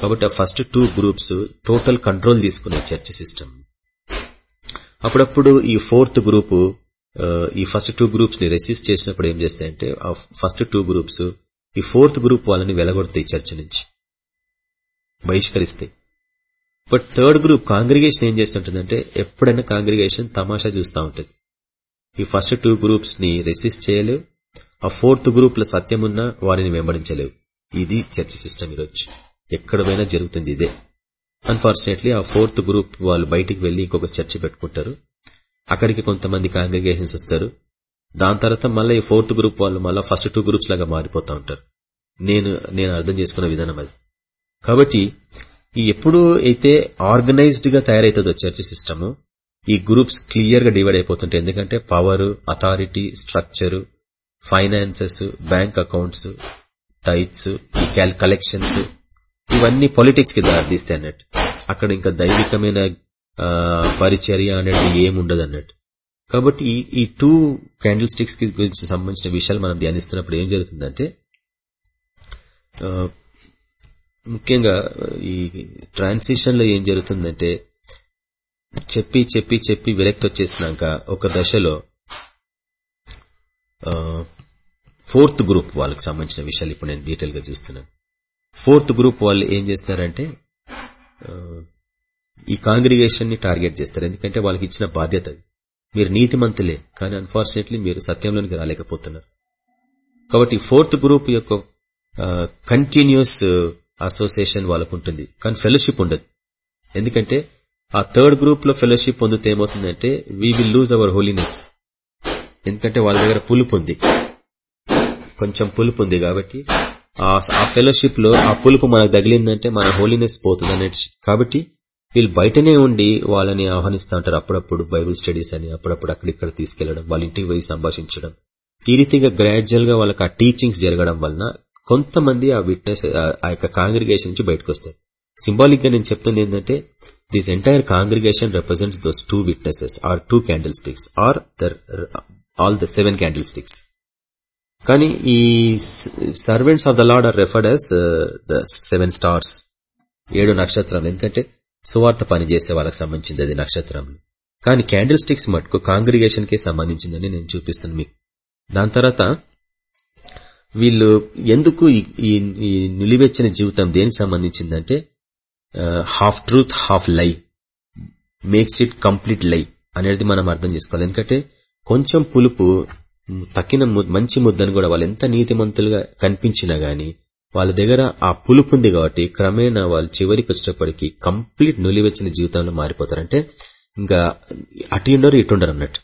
Speaker 2: కాబట్టి ఆ first two groups total control తీసుకునే చర్చ్ సిస్టమ్. అప్పుడప్పుడు ఈ ఫోర్త్ గ్రూప్ ఈ ఫస్ట్ టూ గ్రూప్స్ని రెసిస్ట్ చేసినప్పుడు ఏం చేస్తాయంటే ఆ ఫస్ట్ టూ గ్రూప్స్ ఈ ఫోర్త్ గ్రూప్ వాళ్ళని వెలగొడతాయి చర్చ్ నుంచి. బహిష్కరిస్తాయి బట్ థర్డ్ గ్రూప్ కాంగ్రిగేషన్ ఏం చేస్తుంటుందంటే ఎప్పుడైనా కాంగ్రిగేషన్ తమాషా చూస్తూ ఉంటుంది. ఈ ఫస్ట్ టూ గ్రూప్స్ని రెసిస్ట్ చేయలేవు. ఆ ఫోర్త్ గ్రూప్లో సత్యమున్నా వారిని వెంబడించలేవు. ఇది చర్చ సిస్టమ్ ఈరోజు. ఎక్కడ పోయినా జరుగుతుంది ఇదే. అన్ఫార్చునేట్లీ ఆ ఫోర్త్ గ్రూప్ వాళ్ళు బయటికి వెళ్ళి ఇంకొక చర్చ పెట్టుకుంటారు. అక్కడికి కొంతమంది కాంగ్రిగేషన్స్ వస్తారు. దాని తర్వాత మళ్ళీ ఈ ఫోర్త్ గ్రూప్ వాళ్ళు మళ్ళీ ఫస్ట్ టూ గ్రూప్స్ లాగా మారిపోతా ఉంటారు. నేను నేను అర్థం చేసుకున్న విధానం అది. కాబట్టి ఎప్పుడు అయితే ఆర్గనైజ్డ్గా తయారైతుందో చర్చ్ సిస్టమ్ ఈ గ్రూప్స్ క్లియర్గా డివైడ్ అయిపోతుంటాయి ఎందుకంటే power authority structure finances bank accounts tithes collections ఇవన్నీ పొలిటిక్స్కి దారితీస్తాయి అన్నట్టు. అక్కడ ఇంకా దైవికమైన పరిచర్య అనేది ఏముండదు అన్నట్టు కాబట్టి ఈ టూ క్యాండిల్ స్టిక్స్కి గురించి సంబంధించిన విషయాలు మనం ధ్యానిస్తున్నప్పుడు ఏం జరుగుతుందంటే ముఖ్యంగా ఈ ట్రాన్సిషన్లో ఏం జరుగుతుందంటే చెప్పి చెప్పి చెప్పి విరక్తి వచ్చేసినాక ఒక దశలో ఫోర్త్ గ్రూప్ వాళ్ళకి సంబంధించిన విషయాలు ఇప్పుడు నేను డీటెయిల్గా చూస్తున్నాను ఫోర్త్ గ్రూప్ వాళ్ళు ఏం చేస్తున్నారంటే ఈ కాంగ్రిగేషన్ని టార్గెట్ చేస్తారు. ఎందుకంటే వాళ్ళకి ఇచ్చిన బాధ్యత మీరు నీతిమంతులే కానీ అన్ఫార్చునేట్లీ మీరు సత్యంలోనికి రాలేకపోతున్నారు. కాబట్టి ఫోర్త్ గ్రూప్ యొక్క కంటిన్యూస్ అసోసియేషన్ వాళ్ళకు ఉంటుంది కానీ ఫెలోషిప్ ఉండదు. ఎందుకంటే ఆ థర్డ్ గ్రూప్లో ఫెలోషిప్ పొందితే ఏమవుతుందంటే we will lose our holiness ఎందుకంటే వాళ్ళ దగ్గర పులుపు ఉంది. కొంచెం పులుపు ఉంది కాబట్టి ఆ ఫెలోషిప్లో ఆ పులుపు మనకు తగిలిందంటే మన హోలీనెస్ పోతుంది అనేది కాబట్టి వీళ్ళు బయటనే ఉండి వాళ్ళని ఆహ్వానిస్తూ ఉంటారు అప్పుడప్పుడు బైబుల్ స్టడీస్ అని అప్పుడప్పుడు అక్కడిక్కడ తీసుకెళ్ళడం వాళ్ళ ఇంటికి పోయి సంభాషించడం. ఈ రీతిగా గ్రాడ్యువల్గా వాళ్ళకి ఆ టీచింగ్స్ జరగడం వలన కొంతమంది ఆ విట్నెస్ ఆ యొక్క కాంగ్రిగేషన్ నుంచి బయటకు వస్తారు. సింబాలిక్గా నేను చెప్తుంది ఏంటంటే this entire congregation represents those two witnesses or two candle sticks or the all the seven candle sticks కానీ ఈ servants of the lord are referred as the seven stars ఏడు నక్షత్రాలు. ఎందుకంటే సువార్త పనిచేసే వాళ్ళకి సంబంధించింది అది నక్షత్రంలో కానీ క్యాండిల్ స్టిక్స్ మటుకు కాంగ్రిగేషన్కి సంబంధించిందని నేను చూపిస్తాను మీకు. దాని తర్వాత వీళ్ళు ఎందుకు ఈ నిలివెచ్చిన జీవితం దేనికి సంబంధించిందంటే half truth half lie makes it complete lie అనేది మనం అర్థం చేసుకోవాలి. ఎందుకంటే కొంచెం పులుపు తక్కిన మంచి ముద్దను కూడా వాళ్ళు ఎంత నీతిమంతులుగా కనిపించినా గాని వాళ్ళ దగ్గర ఆ పులుపు ఉంది కాబట్టి క్రమేణా వాళ్ళు చివరికి వచ్చేటప్పటికి కంప్లీట్ నులివెచ్చిన జీవితంలో మారిపోతారంటే ఇంకా అటు ఉండరు ఇటుండరు అన్నట్టు.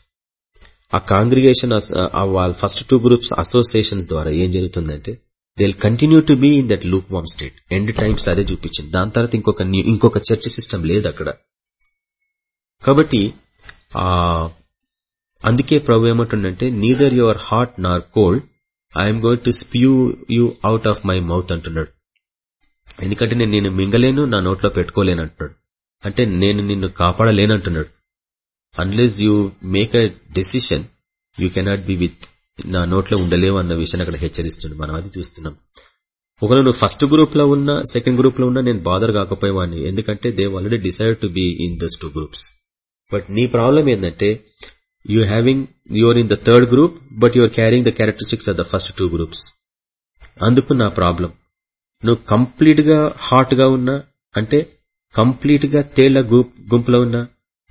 Speaker 2: ఆ కాంగ్రిగేషన్ uh, వాళ్ళ ఫస్ట్ టూ గ్రూప్స్ అసోసియేషన్స్ ద్వారా ఏం జరుగుతుందంటే they continue to be in that lukewarm state end times అదే చూపించింది. దాని తర్వాత ఇంకొక ఇంకొక చర్చ్ సిస్టమ్ లేదు అక్కడ. కాబట్టి ఆ అందుకే ప్రభు ఏమంటుండంటే neither your heart nor cold I'm going to spew you out of my mouth అంటున్నాడు. ఎందుకంటే నేను నిన్ను మింగలేను నా నోట్లో పెట్టుకోలేను అంటున్నాడు. అంటే నేను నిన్ను కాపాడలేనంటున్నాడు unless you make a decision you cannot be with నా నోట్లో ఉండలేవు అన్న విషయాన్ని అక్కడ హెచ్చరిస్తుంది మనం అది చూస్తున్నాం. ఒకవేళ నువ్వు ఫస్ట్ గ్రూప్లో ఉన్నా సెకండ్ గ్రూప్లో ఉన్నా నేను బాదర్ కాకపోయేవాడిని. ఎందుకంటే they already decide to be in those two groups but నీ ప్రాబ్లం ఏంటంటే you having your in the third group but your carrying the characteristics of the first two groups అందుకు నా ప్రాబ్లం నువ్వు కంప్లీట్గా హాట్గా ఉన్నా అంటే కంప్లీట్గా తేళ్ళ గుంపులో ఉన్నా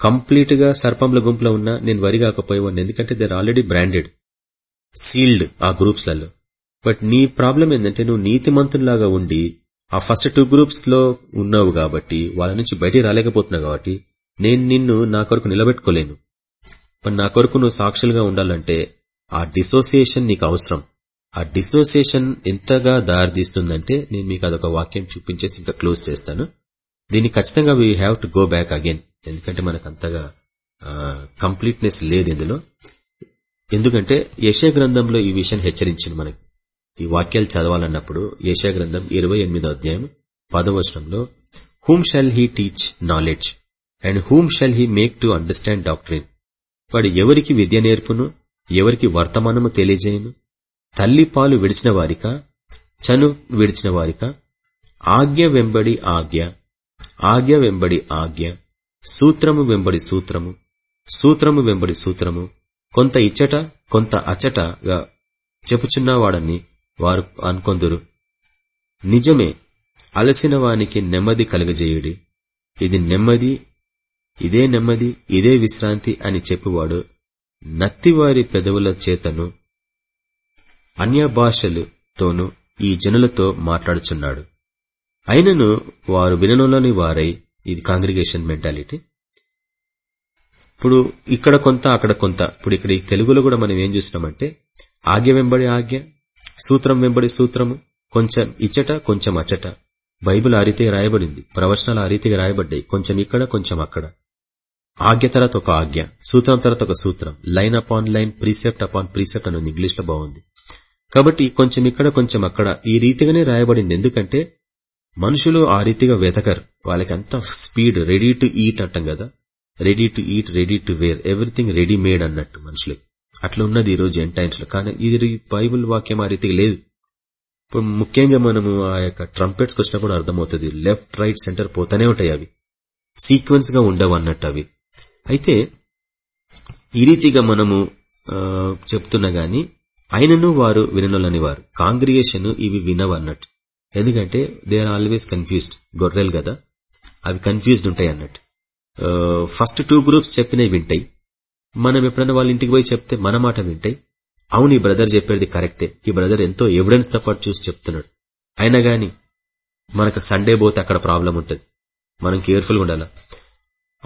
Speaker 2: కంప్లీట్గా సర్పంల గుంపులో ఉన్నా నేను వరి కాకపోయేవాడిని. ఎందుకంటే దేర్ ఆల్రెడీ బ్రాండెడ్ సీల్డ్ ఆ గ్రూప్స్లలో బట్ నీ ప్రాబ్లం ఏంటంటే నువ్వు నీతిమంతుల్లాగా ఉండి ఆ ఫస్ట్ టూ గ్రూప్స్లో ఉన్నావు కాబట్టి వాళ్ళ నుంచి బయటికి రాలేకపోతున్నావు కాబట్టి నేను నిన్ను నా కొరకు నిలబెట్టుకోలేను. మరి నా కొరకు నువ్వు సాక్షులుగా ఉండాలంటే ఆ డిసోసియేషన్ నీకు అవసరం. ఆ డిసోసియేషన్ ఎంతగా దారితీస్తుందంటే నేను మీకు అదొక వాక్యం చూపించేసి ఇంకా క్లోజ్ చేస్తాను. దీన్ని ఖచ్చితంగా we have to go back again ఎందుకంటే మనకు అంతగా కంప్లీట్నెస్ లేదు ఇందులో. ఎందుకంటే యశా గ్రంథంలో ఈ విషయం హెచ్చరించింది మనకి. ఈ వాక్యాలు చదవాలన్నప్పుడు యశా గ్రంథం ఇరవై ఎనిమిదో అధ్యాయం పదవచనంలో whom shall he teach knowledge and whom shall he make to understand doctrine వాడు ఎవరికి విద్య నేర్పును? ఎవరికి వర్తమానము తెలియజేయను? తల్లి పాలు విడిచిన వారిక? చను విడిచిన వారిక? ఆజ్ఞ వెంబడి ఆజ్ఞ ఆజ్ఞ వెంబడి ఆజ్ఞ సూత్రము వెంబడి సూత్రము సూత్రము వెంబడి సూత్రము కొంత ఇచ్చట కొంత అచ్చటగా చెప్పుచున్నవాడని వారు అనుకొందురు. నిజమే అలసిన వానికి నెమ్మది కలుగజేయుడి. ఇది నెమ్మది ఇదే నెమ్మది ఇదే విశ్రాంతి అని చెప్పువాడు నత్తివారి పెదవుల చేతను అన్య భాషలతోనూ ఈ జనులతో మాట్లాడుచున్నాడు. అయినను వారు వినలోని వారై ఇది కాంగ్రిగేషన్ మెంటాలిటీ. ఇప్పుడు ఇక్కడ కొంత అక్కడ కొంత. ఇప్పుడు ఇక్కడ ఈ తెలుగులో కూడా మనం ఏం చూసినామంటే ఆజ్ఞ వెంబడి ఆజ్ఞ సూత్రం వెంబడి సూత్రము కొంచెం ఇచ్చట కొంచెం అచ్చట. బైబిల్ ఆ రీతిగా రాయబడింది. ప్రవచనాలు ఆ రీతిగా రాయబడ్డాయి. కొంచెం ఇక్కడ కొంచెం అక్కడ. ఆజ్ఞ తర్వాత ఒక ఆజ్ఞ సూత్రం తర్వాత ఒక సూత్రం. Line upon line precept upon precept అని ఇంగ్లీష్లో బాగుంది. కాబట్టి కొంచెం ఇక్కడ కొంచెం అక్కడ ఈ రీతిగానే రాయబడింది. ఎందుకంటే మనుషులు ఆ రీతిగా వెతకరు. వాళ్ళకి అంత స్పీడ్ రెడీ టు ఈట్ అంటాం కదా. Ready to eat ready to wear everything ready made అన్నట్టు మనుషులకి. అట్లా ఉన్నది ఈ రోజు ఎన్ టైమ్స్లో. కానీ ఇది బైబుల్ వాక్యం ఆ రీతిగా లేదు. ఇప్పుడు ముఖ్యంగా మనము ఆ యొక్క ట్రంపెట్స్కి వచ్చినప్పుడు అర్థమవుతుంది. లెఫ్ట్ రైట్ సెంటర్ పోతానే ఉంటాయి అవి. సీక్వెన్స్గా ఉండవు అన్నట్టు అవి. అయితే ఈ రీతిగా మనము చెప్తున్నా గాని ఆయనను వారు విననులని వారు. కాంగ్రిగేషన్ ఇవి వినవన్నట్టు. ఎందుకంటే దే ఆర్ ఆల్వేస్ కన్ఫ్యూజ్డ్ గొర్రెలు కదా. అవి కన్ఫ్యూజ్డ్ ఉంటాయి అన్నట్టు. ఫస్ట్ టూ గ్రూప్స్ చెప్పినవి వింటాయి. మనం ఎప్పుడైనా వాళ్ళ ఇంటికి పోయి చెప్తే మన మాట వింటాయి. అవును ఈ బ్రదర్ చెప్పేది కరెక్టే ఈ బ్రదర్ ఎంతో ఎవిడెన్స్తో పాటు చూసి చెప్తున్నాడు. అయినా గాని మనకు సండే పోతే అక్కడ ప్రాబ్లం ఉంటుంది. మనం కేర్ఫుల్ ఉండాలా?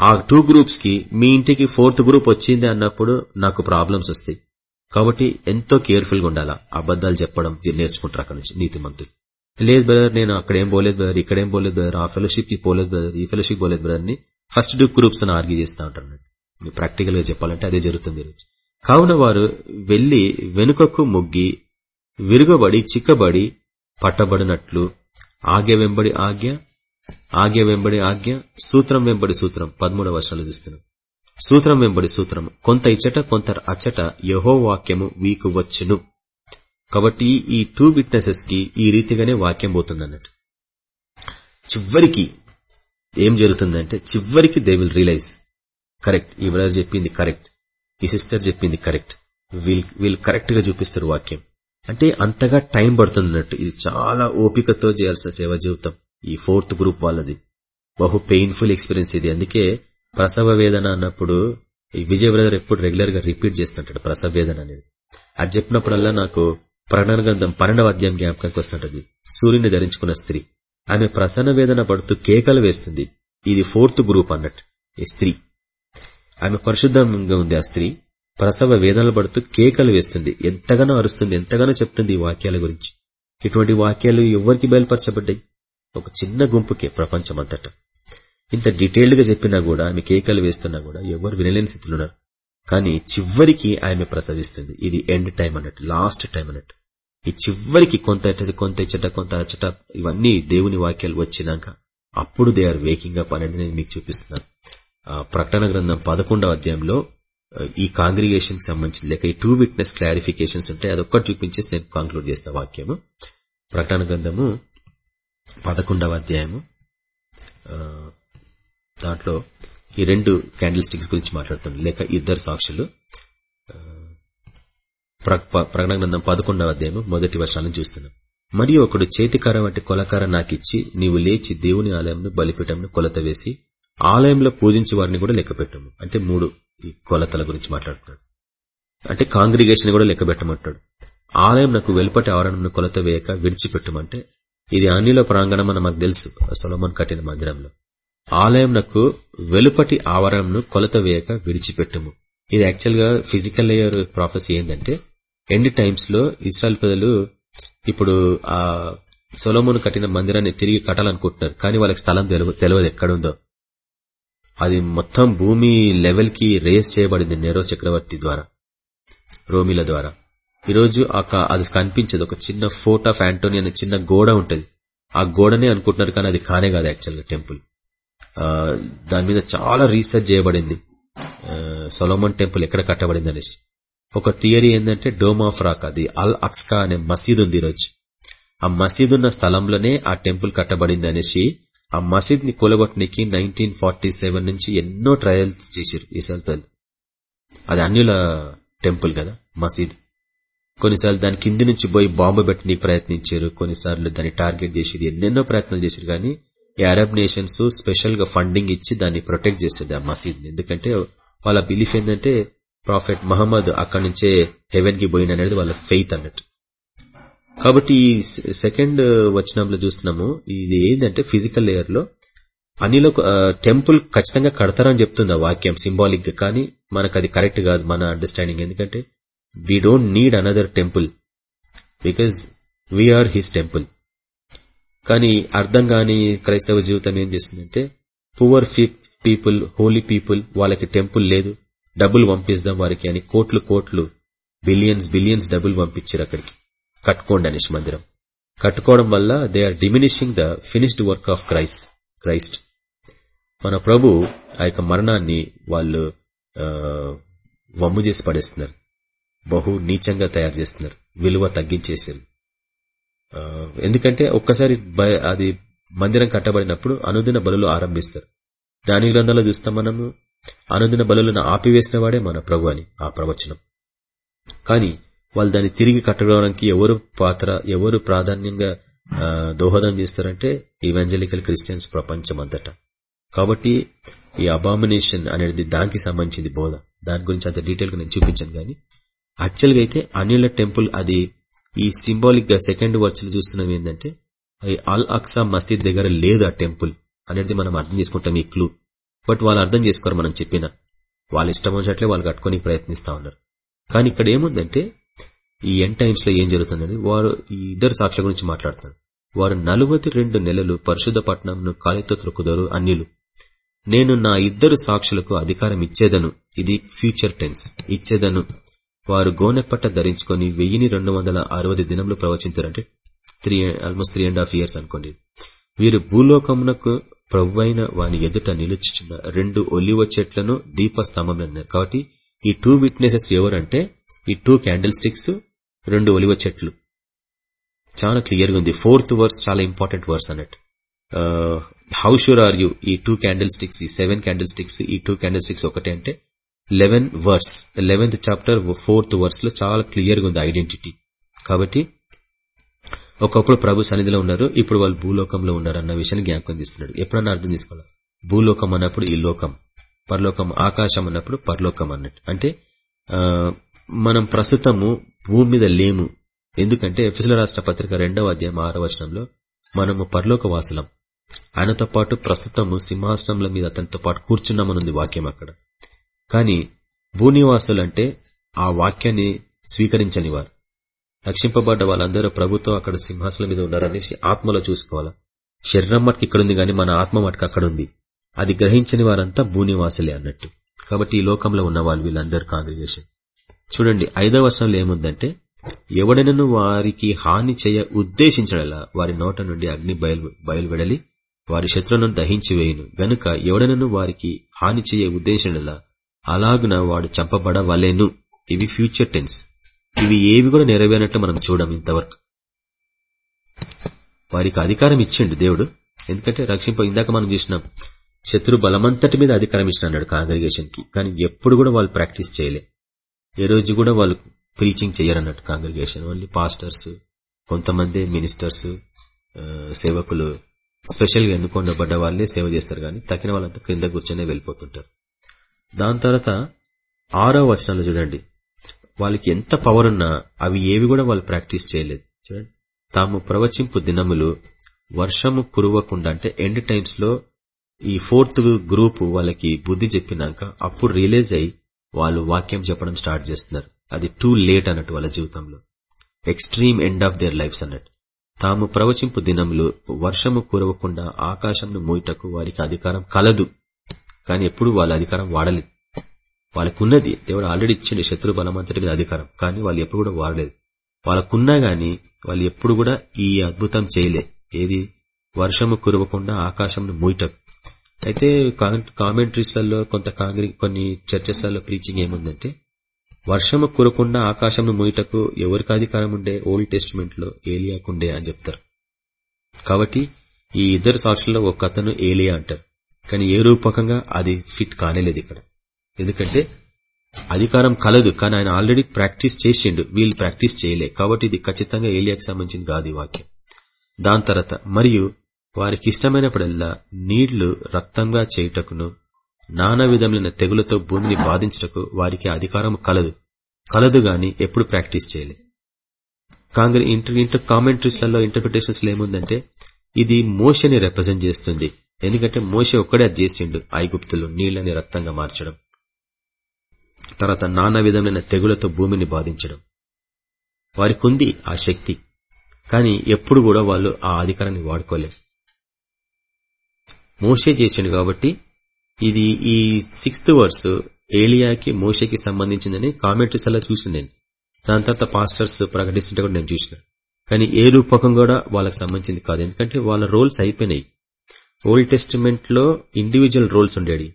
Speaker 2: ఆ టూ గ్రూప్స్కి మీ ఇంటికి ఫోర్త్ గ్రూప్ వచ్చింది అన్నప్పుడు నాకు ప్రాబ్లమ్స్ వస్తాయి. కాబట్టి ఎంతో కేర్ఫుల్గా ఉండాలా? అబద్దాలు చెప్పడం నేర్చుకుంటారు అక్కడ నుంచి నీతి మంతులు లేదు బ్రదర్ నేను అక్కడేం పోలేదు బ్రదర్ ఇక్కడేం పోలేదు బ్రదర్ ఆ ఫెలోషిప్కి పోలేదు బ్రదర్ ఈ ఫెలోషిప్ పోలేదు బ్రదర్ అని ఫస్ట్ డూ గ్రూప్స్ అని ఆర్గ్యూ చేస్తూ ఉంటారు ప్రాక్టికల్గా చెప్పాలంటే అదే జరుగుతుంది ఈరోజు కావున వారు వెళ్ళి వెనుకకు మొగ్గి విరుగబడి చిక్కబడి పట్టబడినట్లు ఆజ్ఞ వెంబడి ఆజ్ఞ ఆజ్ఞ వెంబడి ఆజ్ఞ సూత్రం వెంబడి సూత్రం పదమూడవ వర్షాలు చూస్తున్నాం. సూత్రం వెంబడి సూత్రం కొంత ఇచ్చట కొంత అచ్చట యహో వాక్యము వీకు వచ్చును. కాబట్టి ఈ టూ విట్నెసెస్కి ఈ రీతిగానే వాక్యం పోతుంది అన్నట్టు చివరికి ఏం జరుగుతుందంటే చివరికి దే విల్ రియలైజ్ కరెక్ట్ ఈ బ్రదర్ చెప్పింది కరెక్ట్ ఈ సిస్టర్ చెప్పింది కరెక్ట్ వీళ్ళు వీళ్ళు కరెక్ట్గా చూపిస్తారు వాక్యం. అంటే అంతగా టైం పడుతుంది ఇది చాలా ఓపికతో చేయాల్సిన సేవ జీవితం. ఈ ఫోర్త్ గ్రూప్ వాళ్ళది. బహు పెయిన్ఫుల్ ఎక్స్పీరియన్స్ ఇది. అందుకే ప్రసవ వేదన అన్నప్పుడు ఈ విజయ బ్రదర్ ఎప్పుడు రెగ్యులర్గా రిపీట్ చేస్తుంటాడు ప్రసవ వేదన అనేది. అది చెప్పినప్పుడల్లా నాకు ప్రకటన గ్రంథం పన్నెండవ అధ్యాయం జ్ఞాపకానికి వస్తుంటది. సూర్యుని ధరించుకున్న స్త్రీ. ఆమె ప్రసన్న వేదన పడుతూ కేకలు వేస్తుంది. ఇది ఫోర్త్ గ్రూప్ అన్నట్టు. ఈ స్త్రీ. ఆమె పరిశుద్ధంగా ఉంది ఆ స్త్రీ. ప్రసవ వేదనలు పడుతూ కేకలు వేస్తుంది. ఎంతగానో అరుస్తుంది ఎంతగానో చెప్తుంది ఈ వాక్యాల గురించి. ఇటువంటి వాక్యాలు ఎవరికి బయలుపరచబడ్డాయి? ఒక చిన్న గుంపుకే ప్రపంచం ఇంత డీటెయిల్డ్గా చెప్పినా కూడా ఆమె కేకలు వేస్తున్నా కూడా ఎవరు వినలేని స్థితిలో ఉన్నారు. కానీ చివరికి ఆమె ప్రసవిస్తుంది. ఇది ఎండ్ టైం అన్నట్టు లాస్ట్ టైం అన్నట్టు. ఈ చివరికి కొంత కొంత ఇచ్చట కొంత అచ్చట ఇవన్నీ దేవుని వాక్యాలు వచ్చినాక అప్పుడు దే ఆర్ వేకింగ్ అప్ అనేది నేను మీకు చూపిస్తున్నాను. ప్రకటన గ్రంథం పదకొండవ అధ్యాయంలో ఈ కాంగ్రిగేషన్ సంబంధించి లేక ఈ టూ విట్నెస్ క్లారిఫికేషన్స్ ఉంటాయి అదొక్కటి చూపించేసి నేను కాంక్లూడ్ చేస్తా వాక్యము. ప్రకటన గ్రంథము పదకొండవ అధ్యాయము దాంట్లో ఈ రెండు క్యాండిల్ స్టిక్స్ గురించి మాట్లాడుతున్నాను. లేక ఇద్దరు సాక్షులు. ప్రకటన గ్రంథం పదకొండవ అధ్యాయం మొదటి వర్షాలను చూస్తున్నాం. మరియు ఒకడు చేతికార వంటి కొలకార నాకిచ్చి నీవు లేచి దేవుని ఆలయంను బలిపీఠంను కొలత వేసి ఆలయంలో పూజించే వారిని కూడా లెక్కపెట్టము అంటే మూడు ఈ కొలతల గురించి మాట్లాడుతున్నాడు. అంటే కాంగ్రిగేషన్ కూడా లెక్క పెట్టమంటాడు ఆలయం నాకు వెలుపటి ఆవరణను కొలత వేయక విడిచిపెట్టమంటే ఇది అన్నిలో ప్రాంగణం అని మాకు తెలుసు. సొలమన్ కట్టిన మందిరంలో. ఆలయం నాకు వెలుపటి ఆవరణను కొలత వేయక విడిచిపెట్టుము. ఇది యాక్చువల్గా ఫిజికల్ లేయర్ ప్రాఫెసీ ఏంటంటే ఎండ్ టైమ్స్లో ఇస్రాయల్ ప్రజలు ఇప్పుడు ఆ సొలోమును కట్టిన మందిరాన్ని తిరిగి కట్టాలనుకుంటున్నారు కానీ వాళ్ళకి స్థలం తెలియదు ఎక్కడుందో. అది మొత్తం భూమి లెవెల్కి రేస్ చేయబడింది నెరో చక్రవర్తి ద్వారా రోమిల ద్వారా. ఈరోజు అది కనిపించదు. ఒక చిన్న ఫోర్ట్ ఆఫ్ యాంటోనీ అనే చిన్న గోడ ఉంటుంది. ఆ గోడనే అనుకుంటున్నారు కానీ అది కానే కాదు యాక్చువల్గా టెంపుల్. దాని మీద చాలా రీసెర్చ్ చేయబడింది. సొలోమన్ టెంపుల్ ఎక్కడ కట్టబడింది అనేసి. ఒక థియరీ ఏంటంటే డోమ్ ఆఫ్ రాక్ అది అల్ అక్స్కా అనే మసీద్ ఉంది ఈరోజు. ఆ మసీద్ ఉన్న స్థలంలోనే ఆ టెంపుల్ కట్టబడింది అనేసి ఆ మసీద్ని కూలగొట్టనికి నైన్టీన్ ఫార్టీ సెవెన్ నుంచి ఎన్నో ట్రయల్స్ చేశారు ఇసాల్ అది అన్యుల టెంపుల్ కదా మసీద్. కొన్నిసార్లు దాని కింది నుంచి పోయి బాంబు పెట్టడానికి ప్రయత్నించారు కొన్నిసార్లు దాన్ని టార్గెట్ చేసి ఎన్నెన్నో ప్రయత్నాలు చేశారు కానీ అరబ్ నేషన్స్ స్పెషల్గా ఫండింగ్ ఇచ్చి దాన్ని ప్రొటెక్ట్ చేస్తుంది ఆ మసీద్ ఎందుకంటే వాళ్ళ బిలీఫ్ ఏంటంటే ప్రాఫెట్ మహమ్మద్ అక్కడి నుంచే హెవెన్కి పోయిన అనేది వాళ్ళ ఫెయిత్ అన్నట్టు. కాబట్టి ఈ సెకండ్ వచనంలో చూస్తున్నాము ఇది ఏంటంటే ఫిజికల్ లేయర్లో అనిలో టెంపుల్ ఖచ్చితంగా కడతారని చెప్తుంది ఆ వాక్యం సింబాలిక్గా కానీ మనకు అది కరెక్ట్ కాదు మన అండర్స్టాండింగ్. ఎందుకంటే we don't need another temple because we are his temple కానీ అర్థం కాని క్రైస్తవ జీవితం ఏం చేస్తుందంటే పువర్ పీపుల్ హోలీ పీపుల్ వాళ్ళకి టెంపుల్ లేదు డబ్బులు పంపిస్తాం వారికి అని కోట్లు కోట్లు బిలియన్స్ బిలియన్స్ డబ్బులు పంపించారు అక్కడికి. కట్టుకోండి అనేసి మందిరం. కట్టుకోవడం వల్ల they are diminishing the finished work of Christ Christ మన ప్రభు ఆ యొక్క మరణాన్ని వాళ్ళు వమ్ము చేసి పడేస్తున్నారు. బహు నీచంగా తయారు చేస్తున్నారు. విలువ తగ్గించేసారు ఎందుకంటే ఒక్కసారి అది మందిరం కట్టబడినప్పుడు అనుదిన బలులు ఆరంభిస్తారు. దాని గ్రంథంలో చూస్తాం మనము అనుదిన బలులను ఆపివేసిన వాడే మన ప్రభు అని ఆ ప్రవచనం. కానీ వాళ్ళు దాన్ని తిరిగి కట్టడానికి ఎవరు పాత్ర ఎవరు ప్రాధాన్యంగా దోహదం చేస్తారంటే ఈవెంజలికల్ క్రిస్టియన్స్ ప్రపంచం అంతటా కాబట్టి ఈ అబామినేషన్ అనేది దానికి సంబంధించింది బోధ. దాని గురించి అంత డీటెయిల్గా నేను చూపించాను కానీ యాక్చువల్గా అయితే అనిల టెంపుల్ అది ఈ సింబాలిక్గా సెకండ్ వర్చ్ చూస్తున్నాం ఏంటంటే అల్ అక్సా మసీద్ దగ్గర లేదు ఆ టెంపుల్ అనేది మనం అర్థం చేసుకుంటాం ఈ క్లూ. బట్ వాళ్ళు అర్థం చేసుకోరు మనం చెప్పిన. వాళ్ళ ఇష్టం వచ్చినట్లే వాళ్ళు కట్టుకొని ప్రయత్నిస్తా ఉన్నారు. కానీ ఇక్కడ ఏముందంటే ఈ ఎన్ టైమ్స్లో ఏం జరుగుతుందని వారు ఈ ఇద్దరు సాక్షుల గురించి మాట్లాడుతారు వారు నలువై రెండు నెలలు పరిశుద్ధ పట్టణంను కాలితో త్రొక్కుదారు అన్యులు. నేను నా ఇద్దరు సాక్షులకు అధికారం ఇచ్చేదను. ఇది ఫ్యూచర్ టెన్స్ ఇచ్చేదను. వారు గోనెపట్ట ధరించుకొని వెయ్యిని రెండు వందల అరవై దినంలో ప్రవచించారంటే three almost three and half years అనుకోండి. వీరు భూలోకమునకు ప్రవ్వైన వాని ఎదుట నిలుచుచున్న రెండు ఒలివ చెట్లను దీపస్తంభం అన్నారు కాబట్టి ఈ టూ విట్నెసెస్ ఎవరంటే ఈ టూ క్యాండిల్ స్టిక్స్ రెండు ఒలివ చెట్లు. చాలా క్లియర్గా ఉంది. ఫోర్త్ వర్స్ చాలా ఇంపార్టెంట్ వర్స్ అన్నట్టు. హౌ షూర్ ఆర్ యూ ఈ టూ క్యాండిల్ స్టిక్స్ ఈ సెవెన్ క్యాండిల్ స్టిక్స్ ఈ టూ క్యాండిల్ స్టిక్స్ ఒకటే అంటే eleven verse eleventh chapter fourth వర్స్లో చాలా క్లియర్గా ఉంది ఐడెంటిటీ. కాబట్టి ఒకప్పుడు ప్రభు సన్నిధిలో ఉన్నారు ఇప్పుడు వాళ్ళు భూలోకంలో ఉన్నారు అన్న విషయాన్ని జ్ఞాపకం చేస్తున్నాడు. ఎప్పుడన్నా అర్థం తీసుకోవాలి భూలోకం అన్నప్పుడు ఈ లోకం పరలోకం ఆకాశం అన్నప్పుడు పరలోకం అన్నట్టు. అంటే మనం ప్రస్తుతము భూమి మీద లేము. ఎందుకంటే ఎఫ్ఎస్ల రాష్ట్ర పత్రిక రెండవ అధ్యాయం ఆరో వచనంలో మనము పరలోక వాసులం ఆయనతో పాటు ప్రస్తుతము సింహాసనంల మీద అతనితో పాటు కూర్చున్నామనుంది వాక్యం అక్కడ. కానీ భూనివాసులు అంటే ఆ వాక్యాన్ని స్వీకరించని వారు రక్షింపబడ్డ వాళ్ళందరూ ప్రభుత్వం అక్కడ సింహాసనం మీద ఉన్నారనేసి ఆత్మలో చూసుకోవాలా? శరీరం మటుకు ఇక్కడ ఉంది కానీ మన ఆత్మ మటుకు అక్కడ ఉంది అది గ్రహించని వారంతా భూనివాసులే అన్నట్టు. కాబట్టి ఈ లోకంలో ఉన్న వాళ్ళు వీళ్ళందరూ కాంగ్రిగేషన్. చూడండి ఐదవ వర్షంలో ఏముందంటే ఎవడనను వారికి హాని చేయ ఉద్దేశించడలా వారి నోట నుండి అగ్ని బయలు బయలువెడలి వారి శత్రువులను దహించి వేయును. గనుక ఎవడనను వారికి హాని చేయ ఉద్దేశించడలా అలాగున వాడు చంపబడవలేను. ఇవి ఫ్యూచర్ టెన్స్. ఇవి ఏవి కూడా నెరవేరినట్లు మనం చూడం ఇంతవరకు. వారికి అధికారం ఇచ్చిండు దేవుడు. ఎందుకంటే రక్షింప ఇందాక మనం చూసినాం శత్రు బలమంతటి మీద అధికారం ఇచ్చిన అన్నాడు కాంగ్రిగేషన్కి కానీ ఎప్పుడు కూడా వాళ్ళు ప్రాక్టీస్ చేయలే. ఏ రోజు కూడా వాళ్ళు ప్రీచింగ్ చేయరన్నట్టు కాంగ్రిగేషన్. ఓన్లీ పాస్టర్స్ కొంతమంది మినిస్టర్స్ సేవకులు. స్పెషల్గా ఎన్నుకోబడ్డ వాళ్ళే సేవ చేస్తారు కానీ తగిన వాళ్ళంతా క్రింద కూర్చొనే వెళ్ళిపోతుంటారు. దాని తర్వాత ఆరో వచనాలు చూడండి. వాళ్ళకి ఎంత పవర్ ఉన్నా అవి ఏవి కూడా వాళ్ళు ప్రాక్టీస్ చేయలేదు. చూడండి. తాము ప్రవచింపు దినములు వర్షము కురవకుండా అంటే ఎండ్ టైమ్స్లో ఈ ఫోర్త్ గ్రూప్ వాళ్ళకి బుద్ధి చెప్పినాక అప్పుడు రియలైజ్ అయ్యి వాళ్ళు వాక్యం చెప్పడం స్టార్ట్ చేస్తున్నారు. అది టూ లేట్ అన్నట్టు వాళ్ళ జీవితంలో. Extreme end of their lives అన్నట్టు. తాము ప్రవచింపు దినములు వర్షము కురవకుండా ఆకాశంను మూయటకు వారికి అధికారం కలదు. కానీ ఎప్పుడు వాళ్ళ అధికారం వాడలేదు. వాళ్ళకున్నది దేవుడు ఆల్రెడీ ఇచ్చిండు శత్రు బలమంతటి మీద అధికారం. కానీ వాళ్ళు ఎప్పుడు కూడా వాడలేదు. వాళ్ళకున్నా గాని వాళ్ళు ఎప్పుడు కూడా ఈ అద్భుతం చేయలే. ఏది? వర్షము కురవకుండా ఆకాశంను మూయటం. అయితే కామెంట్రీస్లలో కొంత కాంగ్రీ కొన్ని చర్చస్లలో ప్రీచింగ్ ఏముందంటే వర్షము కురకుండా ఆకాశంను మూయటకు ఎవరికి అధికారం ఉండే? ఓల్డ్ టెస్టిమెంట్లో ఏలియాకుండే అని చెప్తారు. కాబట్టి ఈ ఇద్దరు సాక్షుల్లో ఒక అతను ఏలియా అంటారు. కానీ ఏ రూపకంగా అది ఫిట్ కానేలేదు ఇక్కడ. ఎందుకంటే అధికారం కలదు కానీ ఆయన ఆల్రెడీ ప్రాక్టీస్ చేసిండు. వీళ్ళు ప్రాక్టీస్ చేయలే. కాబట్టి ఇది ఖచ్చితంగా ఏలియాకి సంబంధించింది కాదు ఈ వాక్యం. దాని తర్వాత మరియు వారికి ఇష్టమైనప్పుడల్లా నీళ్ళు రక్తంగా చేయుటకును నానా విధములైన తెగులతో భూమిని బాధించటకు వారికి అధికారం కలదు. కలదు గాని ఎప్పుడు ప్రాక్టీస్ చేయలేదు కాంగ్రెస్ ఇంటర్ ఇంటర్ కామెంట్రీస్లలో ఇంటర్ప్రిటేషన్స్ ఏముందంటే ఇది మోషని రిప్రజెంట్ చేస్తుంది. ఎందుకంటే మోష ఒక్కడే అది చేసిండు ఐగుప్తులు నీళ్ళని రక్తంగా మార్చడం. తర్వాత నానా విధమైన తెగులతో భూమిని బాధించడం. వారికి ఉంది ఆ శక్తి కానీ ఎప్పుడు కూడా వాళ్ళు ఆ అధికారాన్ని వాడుకోలేరు. మోసే చేసిండు కాబట్టి ఇది ఈ సిక్స్త్ వర్స్ ఏలియాకి మోషకి సంబంధించిందని కామెంట్రీస్ అలా చూసి నేను. దాని తర్వాత పాస్టర్స్ ప్రకటిస్తుంటే కూడా నేను చూసిన. కానీ ఏ రూపకం కూడా వాళ్ళకి సంబంధించింది కాదు. ఎందుకంటే వాళ్ళ రోల్స్ అయిపోయినాయి. ఓల్డ్ టెస్టిమెంట్లో ఇండివిజువల్ రోల్స్ ఉండేవి.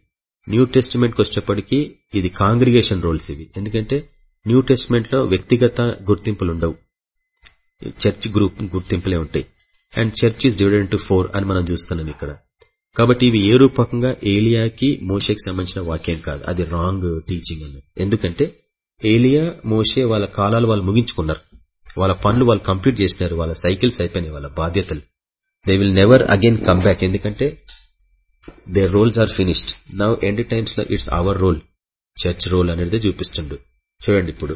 Speaker 2: న్యూ టెస్టిమెంట్కి వచ్చేప్పటికీ ఇది కాంగ్రిగేషన్ రోల్స్ ఇవి. ఎందుకంటే న్యూ టెస్టిమెంట్లో వ్యక్తిగత గుర్తింపులు ఉండవు. చర్చ్ గ్రూప్ గుర్తింపులే ఉంటాయి. అండ్ చర్చ్ ఇస్ డివిడెంట్ టు ఫోర్ అని మనం చూస్తున్నాం ఇక్కడ. కాబట్టి ఇవి ఏ రూపకంగా ఏలియాకి మోషేకి సంబంధించిన వాక్యం కాదు. అది రాంగ్ టీచింగ్ అని ఎందుకంటే ఏలియా మోషే వాళ్ళ కాలాలు వాళ్ళు ముగించుకున్నారు. వాళ్ళ పనులు వాళ్ళు కంప్లీట్ చేసినారు వాళ్ళ సైకిల్స్ అయిపోయినాయి వాళ్ళ బాధ్యతలు. They will never again come back ఎందుకంటే the roles are finished now end టైమ్స్లో it's our role church role అనేది చూపిస్తుండు. చూడండి ఇప్పుడు.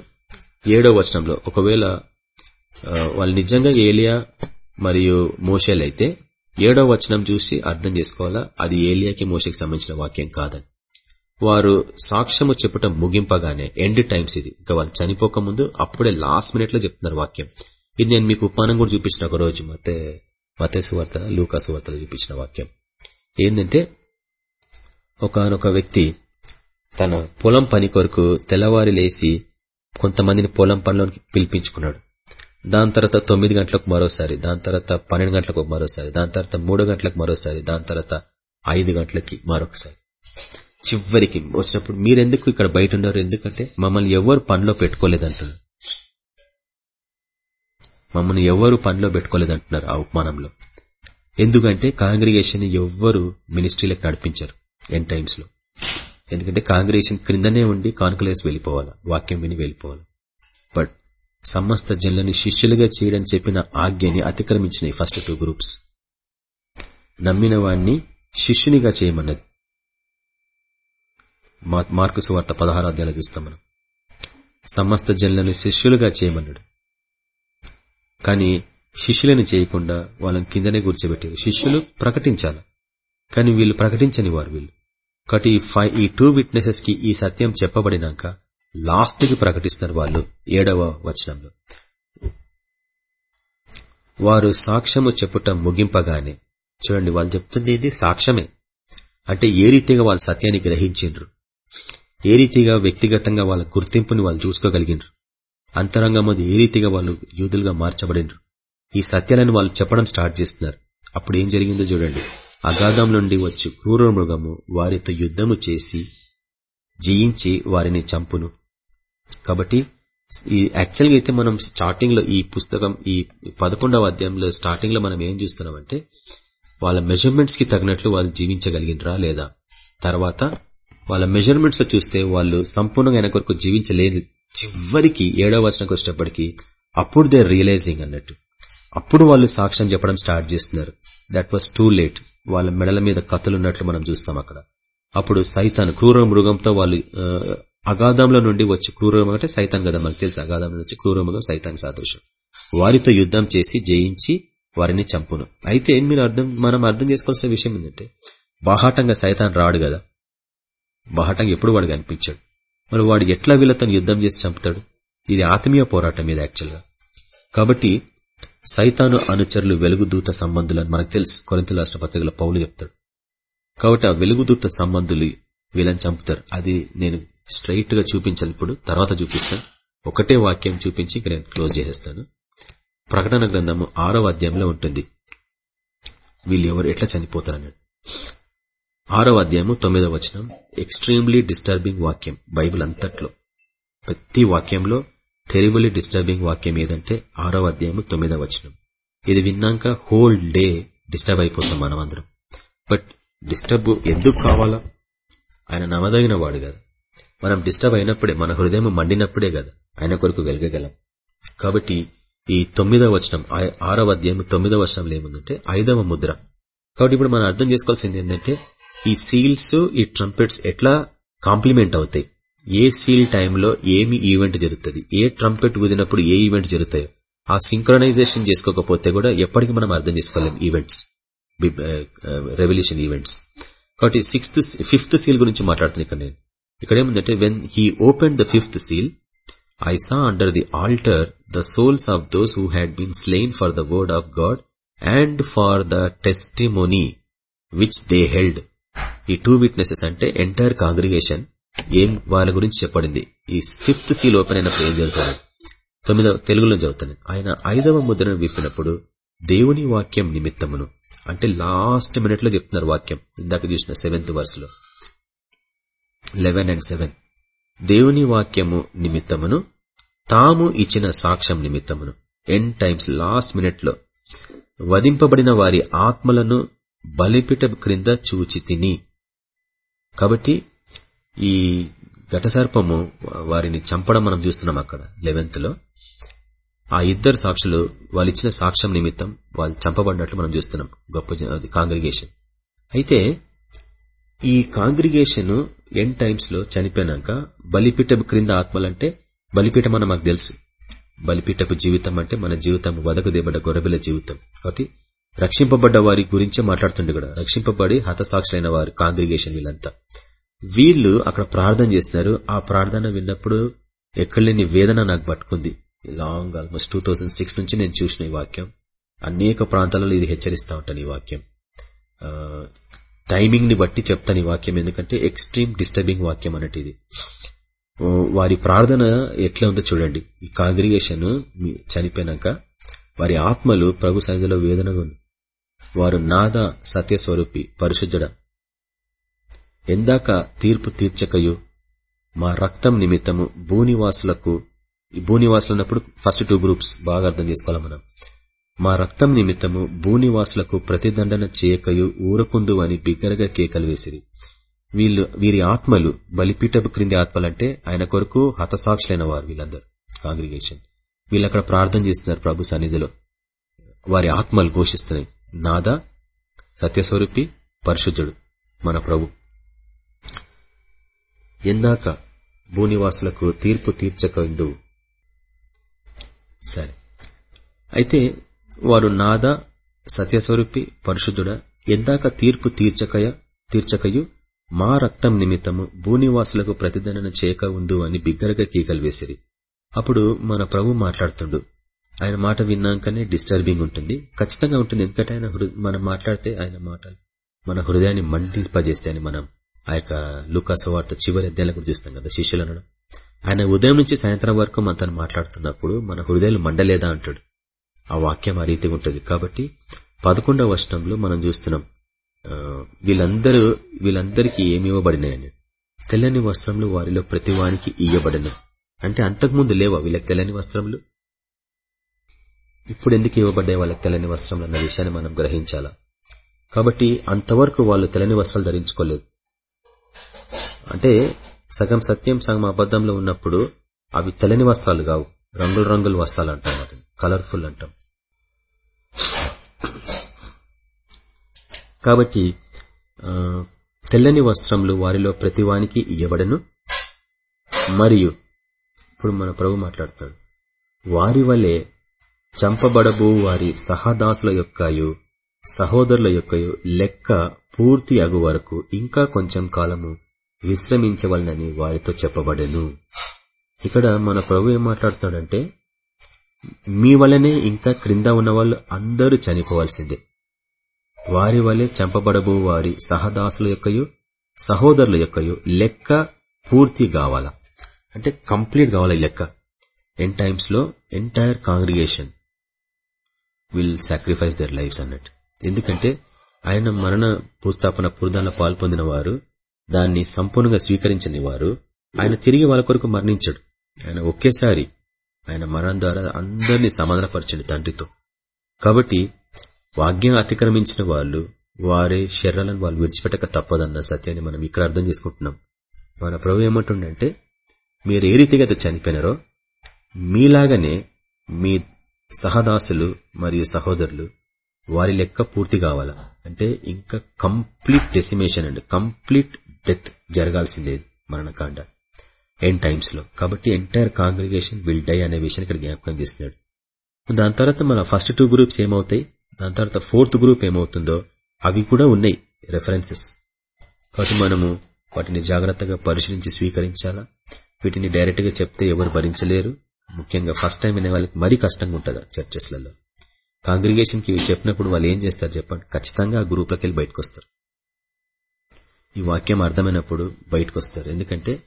Speaker 2: ఏడో వచనంలో ఒకవేళ వాళ్ళు నిజంగా ఏలియా మరియు మోషేలు అయితే ఏడో వచనం చూసి అర్థం చేసుకోవాలా? అది ఏలియాకి మోషకి సంబంధించిన వాక్యం కాదని. వారు సాక్ష్యము చెప్పటం ముగింపగానే ఎండ్ టైమ్స్ ఇది. ఇంకా వాళ్ళు చనిపోక ముందు అప్పుడే లాస్ట్ మినిట్లో చెప్తున్నారు వాక్యం. ఇది నేను మీకు ఉపానం కూడా చూపించిన ఒక రోజు మతే మతేసు వార్త లూకాసు వార్తలు చూపించిన వాక్యం. ఏంటంటే ఒకనొక వ్యక్తి తన పొలం పని కొరకు తెల్లవారి లేసి కొంతమందిని పొలం పనిలోకి పిలిపించుకున్నాడు. దాని తర్వాత తొమ్మిది గంటలకు మరోసారి దాని తర్వాత పన్నెండు గంటలకు మరోసారి దాని తర్వాత మూడు గంటలకు మరోసారి దాని తర్వాత ఐదు గంటలకి మరొకసారి. చివరికి వచ్చినప్పుడు మీరెందుకు ఇక్కడ బయట ఉన్నారు? ఎందుకంటే మమ్మల్ని ఎవరు పనిలో పెట్టుకోలేదంటున్నారు మమ్మల్ని ఎవరు పనిలో పెట్టుకోలేదంటున్నారు ఆ ఉపమానంలో. ఎందుకంటే కాంగ్రిగేషన్ ఎవ్వరు మినిస్ట్రీలకు నడిపించారు ఎన్ టైమ్స్లో ఎందుకంటే కాంగ్రిగేషన్ క్రిందనే ఉండి కాన్కులేసి వెళ్ళిపోవాలి వాక్యం విని వెళ్ళిపోవాలి. బట్ సమస్త జన్లని శిష్యులుగా చేయడని చెప్పిన ఆజ్ఞని అతిక్రమించినాయి ఫస్ట్ టూ గ్రూప్స్. నమ్మిన వాణ్ణి శిష్యునిగా చేయమన్నది. మార్కు సువార్త పదహారు అధ్యాయులు చూస్తాం మనం. సమస్త జన్లని శిష్యులుగా చేయమన్నాడు. కానీ శిష్యులని చేయకుండా వాళ్ళని కిందనే కూర్చోబెట్టారు. శిష్యులు ప్రకటించాలి. కానీ వీళ్ళు ప్రకటించని వారు వీళ్ళు. కాబట్టి ఈ ఫైవ్ ఈ టూ విట్నెసెస్కి ఈ సత్యం చెప్పబడినాక లాస్ట్కి ప్రకటిస్తారు వాళ్ళు ఏడవ వచనంలో. వారు సాక్ష్యము చెప్పుట ముగింపగానే చూడండి వాళ్ళు చెప్తుంది ఇది సాక్ష్యమే. అంటే ఏ రీతిగా వాళ్ళు సత్యాన్ని గ్రహించిండ్రు? ఏ రీతిగా వ్యక్తిగతంగా వాళ్ళ గుర్తింపుని వాళ్ళు చూసుకోగలిగినారు అంతరంగం ఏ రీతిగా వాళ్ళు యూదులుగా మార్చబడినరు ఈ సత్యాలను వాళ్ళు చెప్పడం స్టార్ట్ చేస్తున్నారు. అప్పుడు ఏం జరిగిందో చూడండి. అగాధం నుండి వచ్చి క్రూర మృగము వారితో యుద్ధము చేసి జయించి వారిని చంపును. కాబట్టి ఈ యాక్చువల్గా అయితే మనం స్టార్టింగ్లో ఈ పుస్తకం ఈ పదకొండవ అధ్యాయంలో స్టార్టింగ్లో మనం ఏం చూస్తున్నామంటే వాళ్ళ మెజర్మెంట్స్కి తగినట్లు వాళ్ళు జీవించగలిగినరా లేదా? తర్వాత వాళ్ళ మెజర్మెంట్స్ చూస్తే వాళ్ళు సంపూర్ణంగా ఆయన కొరకు జీవించలేదు చివరికి ఏడవ వచనకు వచ్చేటప్పటికి అప్పుడు దే రియలైజింగ్ అన్నట్టు. అప్పుడు వాళ్ళు సాక్ష్యం చెప్పడం స్టార్ట్ చేస్తున్నారు. దట్ వాస్ టూ లేట్ వాళ్ళ మెడల మీద కథలున్నట్లు మనం చూస్తాం అక్కడ. అప్పుడు సైతాన్ క్రూర మృగంతో వాళ్ళు అగాధంలో నుండి వచ్చి క్రూరమృగం అంటే సైతాన్ కదా మనకు తెలుసు అగాధంలో నుంచి క్రూరమృగం సైతాన్ సాదృశ్యం. వారితో యుద్ధం చేసి జయించి వారిని చంపును. అయితే మీరు అర్థం మనం అర్థం చేసుకోవాల్సిన విషయం ఏంటంటే బాహాటంగా సైతాన్ రాడు కదా. బాహాటంగా ఎప్పుడు వాడికి అనిపించాడు. మరి వాడు ఎట్లా వీళ్ళతో యుద్ధం చేసి చంపుతాడు? ఇది ఆత్మీయ పోరాటం మీద యాక్చువల్గా. కాబట్టి సైతాను అనుచరులు వెలుగుదూత సంబంధులని మనకు తెలుసు. కొరింత రాష్ట్ర పత్రికల పౌలు చెప్తాడు. కాబట్టి ఆ వెలుగుదూత సంబంధులు వీళ్ళని చంపుతారు. అది నేను స్ట్రైట్గా చూపించాను ఇప్పుడు తర్వాత చూపిస్తాను. ఒకటే వాక్యం చూపించి ఇక నేను క్లోజ్ చేసేస్తాను. ప్రకటన గ్రంథము ఆరో అధ్యాయంలో ఉంటుంది. వీళ్ళు ఎవరు ఎట్లా చనిపోతారన్నాడు ఆరో అధ్యాయము తొమ్మిదవ వచనం. ఎక్స్ట్రీమ్లీ డిస్టర్బింగ్ వాక్యం. బైబిల్ అంతట్లో. ప్రతి వాక్యంలో టెరిబుల్లీ డిస్టర్బింగ్ వాక్యం ఏదంటే ఆరో అధ్యాయము తొమ్మిదవ వచనం. ఇది విన్నాక హోల్ డే డిస్టర్బ్ అయిపోతాం మనమందరం. బట్ డిస్టర్బ్ ఎందుకు కావాలా? ఆయన నమ్మదగిన వాడు కదా. మనం డిస్టర్బ్ అయినప్పుడే మన హృదయం మండినప్పుడే కదా ఆయన కొరకు వెలగగలం. కాబట్టి ఈ తొమ్మిదవ వచనం ఆరవ అధ్యాయం తొమ్మిదవ వచనంలో ఏముందంటే ఐదవ ముద్ర. కాబట్టి ఇప్పుడు మనం అర్థం చేసుకోవాల్సింది ఏంటంటే ఈ సీల్స్ ఈ ట్రంపెట్స్ ఎట్లా కాంప్లిమెంట్ అవుతాయి? ఏ సీల్ టైంలో ఏమి ఈవెంట్ జరుగుతుంది? ఏ ట్రంపెట్ ఊదినప్పుడు ఏ ఈవెంట్ జరుగుతాయో? ఆ సింక్రనైజేషన్ చేసుకోకపోతే కూడా ఎప్పటికీ మనం అర్థం చేసుకోలేం ఈవెంట్స్ రెవల్యూషన్ ఈవెంట్స్ కాబట్టి సిక్స్త్ ఫిఫ్త్ సీల్ గురించి మాట్లాడుతున్నాను ఇక్కడ నేను. ఇక్కడ ఏముందంటే when he open the fifth seal I saw under the altar the souls of those who had been slain for the word of God and for the testimony which they held ఈ two witnesses అంటే entire congregation ఏం వాళ్ళ గురించి చెప్పబడింది. ఈ fifth seal open అయినప్పుడు ఏం జరుగుతుంది? తొమ్మిదవ తెలుగులో చదువుతాను ఆయన ఐదవ ముద్రను విప్పినప్పుడు దేవుని వాక్యం నిమిత్తమును అంటే లాస్ట్ మినిట్లో చెప్తున్నారు వాక్యం. ఇందాక చూసిన సెవెంత్ వర్స్లో. లెవెన్ అండ్ సెవెన్ దేవుని వాక్యము నిమిత్తమును తాము ఇచ్చిన సాక్ష్యం నిమిత్తమును. ఎన్ టైమ్స్ లాస్ట్ మినిట్లో వధింపబడిన వారి ఆత్మలను బలిపిట క్రింద చూచి తిని. కాబట్టి ఈ ఘటసర్పము వారిని చంపడం మనం చూస్తున్నాం అక్కడ లెవెన్త్లో ఆ ఇద్దరు సాక్షులు వాళ్ళు ఇచ్చిన సాక్ష్యం నిమిత్తం వాళ్ళు చంపబడినట్లు మనం చూస్తున్నాం గొప్ప కాంగ్రిగేషన్. అయితే ఈ కాంగ్రిగేషన్ ఎన్ టైమ్స్లో చనిపోయినాక బలిపీఠపు క్రింద ఆత్మలంటే బలిపీఠం అని మాకు తెలుసు. బలిపీఠపు జీవితం అంటే మన జీవితం వదకు దేబడ్డ జీవితం. కాబట్టి రక్షింపబడ్డ వారి గురించే మాట్లాడుతుండే కూడా రక్షింపబడి హతసాక్షులైన వారి కాంగ్రిగేషన్ వీళ్ళంతా. వీళ్ళు అక్కడ ప్రార్థన చేస్తున్నారు. ఆ ప్రార్థన విన్నప్పుడు ఎక్కడలేని వేదన నాకు పట్టుకుంది. లాంగ్ ఆల్మోస్ట్ టూ నుంచి నేను చూసిన ఈ వాక్యం. అనేక ప్రాంతాలలో ఇది హెచ్చరిస్తా ఉంటాను ఈ వాక్యం. టైమింగ్ని బట్టి చెప్తాను ఈ వాక్యం. ఎందుకంటే ఎక్స్ట్రీమ్ డిస్టర్బింగ్ వాక్యం అన్నట్టు ఇది. వారి ప్రార్థన ఎట్లా ఉందో చూడండి. ఈ కాంగ్రిగేషన్ చనిపోయినాక వారి ఆత్మలు ప్రభు సన్నిధిలో వేదనగా వారు నాద సత్యస్వరూపి పరిశుద్ధుడ. ఎందాక తీర్పు తీర్చకయు మా రక్తం నిమిత్తము భూనివాసులకు భూనివాసులున్నప్పుడు భూనివాసులు ఫస్ట్ టూ గ్రూప్స్ బాగా అర్థం చేసుకోవాలి మనం. మా రక్తం నిమిత్తము భూనివాసులకు ప్రతిదండన చేయకయు ఊరకుందు అని బిగ్గరగా కేకలు వేసిరి. వీళ్ళు వీరి ఆత్మలు బలిపీఠపు క్రింది ఆత్మలంటే ఆయన కొరకు హతసాక్షులైన వారు వీళ్ళందరూ కాంగ్రిగేషన్. వీళ్ళు అక్కడ ప్రార్థన చేస్తున్నారు ప్రభు సన్నిధిలో. వారి ఆత్మలు ఘోషిస్తున్నాయి. నాద సత్యస్వరూపి పరిశుద్ధుడు మన ప్రభు. ఎందాక భూనివాసులకు తీర్పు తీర్చకండు. సరే. అయితే వారు నాద సత్యస్వరూపి పరిశుద్ధుడ ఎందాక తీర్పు తీర్చకయ తీర్చకయు మా రక్తం నిమిత్తము భూనివాసులకు ప్రతిదండన చేయక ఉందు అని బిగ్గరగా కీకలు వేసిరి. అప్పుడు మన ప్రభు మాట్లాడుతుండు. ఆయన మాట విన్నాకనే డిస్టర్బింగ్ ఉంటుంది. ఖచ్చితంగా ఉంటుంది. ఎందుకంటే ఆయన మనం మాట్లాడితే ఆయన మాటలు మన హృదయాన్ని మండిపజేస్తే మనం ఆ యొక్క లుకాసవార్త చివరి అధ్యాయులు కూడా చూస్తాం కదా శిష్యులు అనడం ఆయన ఉదయం నుంచి సాయంత్రం వరకు మనతో మాట్లాడుతున్నప్పుడు మన హృదయాలు మండలేదా అంటాడు. ఆ వాక్యం ఆ రీతిగా ఉంటుంది. కాబట్టి పదకొండవ వర్షంలో మనం చూస్తున్నాం వీళ్ళందరూ వీళ్ళందరికీ ఏమి ఇవ్వబడినాయని. తెల్లని వస్త్రములు వారిలో ప్రతి వానికి ఇయ్యబడిన. అంటే అంతకుముందు లేవా వీళ్ళకి తెల్లని వస్త్రములు? ఇప్పుడు ఎందుకు ఇవ్వబడ్డాయి వాళ్ళకి తెల్లని వస్త్రములు అన్న విషయాన్ని మనం గ్రహించాలా? కాబట్టి అంతవరకు వాళ్ళు తెల్లని వస్త్రాలు ధరించుకోలేదు. అంటే సగం సత్యం సగం అబద్దంలో ఉన్నప్పుడు అవి తెల్లని వస్త్రాలు కావు. రంగుల రంగుల వస్త్రాలు అంటాం వాటిని. కలర్ఫుల్ అంటాం. కాబట్టి తెల్లని వస్త్రములు వారిలో ప్రతివానికి ఇవ్వబడను మరియు ఇప్పుడు మన ప్రభు మాట్లాడతాడు వారి వలె చంపబడబో వారి సహదాసుల యొక్కయు సహోదరుల యొక్కయు లెక్క పూర్తి అగు వరకు ఇంకా కొంచెం కాలము విశ్రమించవలనని వారితో చెప్పబడెను. ఇక్కడ మన ప్రభు ఏం మాట్లాడుతాడంటే మీ వలనే ఇంకా క్రింద ఉన్న వాళ్ళు అందరూ చనిపోవాల్సిందే. వారి వలె చంపబడబో వారి సహదాసుల యొక్కయు సహోదరుల యొక్కయు లెక్క పూర్తి కావాలా? అంటే కంప్లీట్ కావాలా లెక్క? ఎన్ టైమ్స్లో entire congregation will sacrifice their lives అన్నట్టు ఎందుకంటే ఆయన మరణ పూర్తాపన పురుదాల పాల్పొందిన వారు దాన్ని సంపూర్ణంగా స్వీకరించని వారు ఆయన తిరిగి వాళ్ళ కొరకు మరణించాడు. ఆయన ఒకేసారి ఆయన మరణం ద్వారా అందరినీ సమాధానపరచండి తండ్రితో. కాబట్టి వాగ్యం అతిక్రమించిన వాళ్ళు వారి శరీరాలను వాళ్ళు విడిచిపెట్టక తప్పదన్న సత్యాన్ని మనం ఇక్కడ అర్థం చేసుకుంటున్నాం. మన ప్రభు ఏమంటుండంటే మీరు ఏ రీతిగా అయితే చనిపోయినారో మీలాగనే మీ సహదాసులు మరియు సహోదరులు వారి లెక్క పూర్తి కావాలా? అంటే ఇంకా కంప్లీట్ డెసిమేషన్ అండి కంప్లీట్ డెత్ జరగాల్సిందే మరణకాండ. ఎన్ టైమ్స్లో. కాబట్టి ఎంటైర్ కాంగ్రిగేషన్ విల్ డై అనే విషయాన్ని ఇక్కడ జ్ఞాపకం చేస్తున్నాడు. దాని తర్వాత మన ఫస్ట్ టూ గ్రూప్స్ ఏమవుతాయి? దాని తర్వాత ఫోర్త్ గ్రూప్ ఏమవుతుందో అవి కూడా ఉన్నాయి. రెఫరెన్సెస్ కాబట్టి మనము వాటిని జాగ్రత్తగా పరిశీలించి స్వీకరించాలా? వీటిని డైరెక్ట్గా చెప్తే ఎవరు భరించలేరు? ముఖ్యంగా ఫస్ట్ టైం వినే వాళ్ళకి మరీ కష్టంగా ఉంటుంది చర్చెస్లలో కాంగ్రిగేషన్కి ఇవి చెప్పినప్పుడు వాళ్ళు ఏం చేస్తారు చెప్పండి? ఖచ్చితంగా ఆ గ్రూప్లోకి వెళ్ళి బయటకు వస్తారు ఈ వాక్యం అర్థమైనప్పుడు బయటకు వస్తారు ఎందుకంటే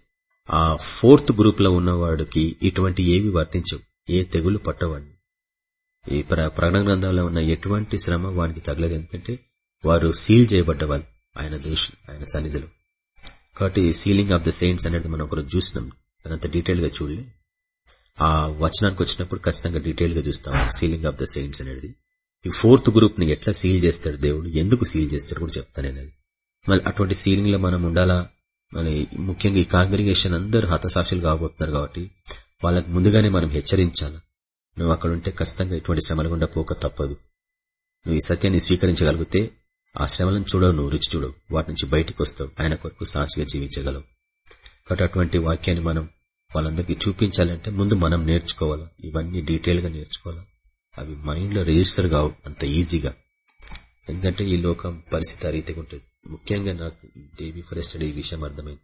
Speaker 2: ఆ ఫోర్త్ గ్రూప్లో ఉన్నవాడికి ఇటువంటి ఏవి వర్తించవు. ఏ తెగులు పట్టవాడిని. ఈ ప్రకటన గ్రంథంలో ఉన్న ఎటువంటి శ్రమ వానికి తగలేదు. ఎందుకంటే వారు సీల్ చేయబడ్డవాళ్ళు. ఆయన దేశం ఆయన సన్నిధిలో. కాబట్టి సీలింగ్ ఆఫ్ ద సెయింట్స్ అనేది మనం ఒకరోజు చూసినాం. అంత డీటెయిల్గా చూడలే. ఆ వచనానికి వచ్చినప్పుడు ఖచ్చితంగా డీటెయిల్గా చూస్తాం. సీలింగ్ ఆఫ్ ద సెయింట్స్ అనేది. ఈ ఫోర్త్ గ్రూప్ని ఎట్లా సీల్ చేస్తాడు దేవుడు? ఎందుకు సీల్ చేస్తాడు కూడా చెప్తాను అనేది మళ్ళీ అటువంటి సీలింగ్లో మనం ఉండాలా? మరి ముఖ్యంగా ఈ కాంగ్రిగేషన్ అందరూ హతసాక్షులు కాబోతున్నారు కాబట్టి వాళ్ళకి ముందుగానే మనం హెచ్చరించాలా? నువ్వు అక్కడ ఉంటే ఖచ్చితంగా ఇటువంటి శ్రమల గుండా పోక తప్పదు. నువ్వు ఈ సత్యాన్ని స్వీకరించగలిగితే ఆ శ్రమలను చూడవు నువ్వు రుచి చూడవు. వాటి నుంచి బయటకు వస్తావు. ఆయన కొరకు సాక్షిగా జీవించగలవు. కాబట్టి అటువంటి వాక్యాన్ని మనం వాళ్ళందరికీ చూపించాలంటే ముందు మనం నేర్చుకోవాలా? ఇవన్నీ డీటెయిల్గా నేర్చుకోవాలా? అవి మైండ్లో రిజిస్టర్ కావు అంత ఈజీగా. ఎందుకంటే ఈ లోకం పరిస్థితి ఆ రీతిగా ఉంటుంది. ముఖ్యంగా నాకు డేబీ ఫరెస్ట్ ఈ విషయం అర్థమైంది.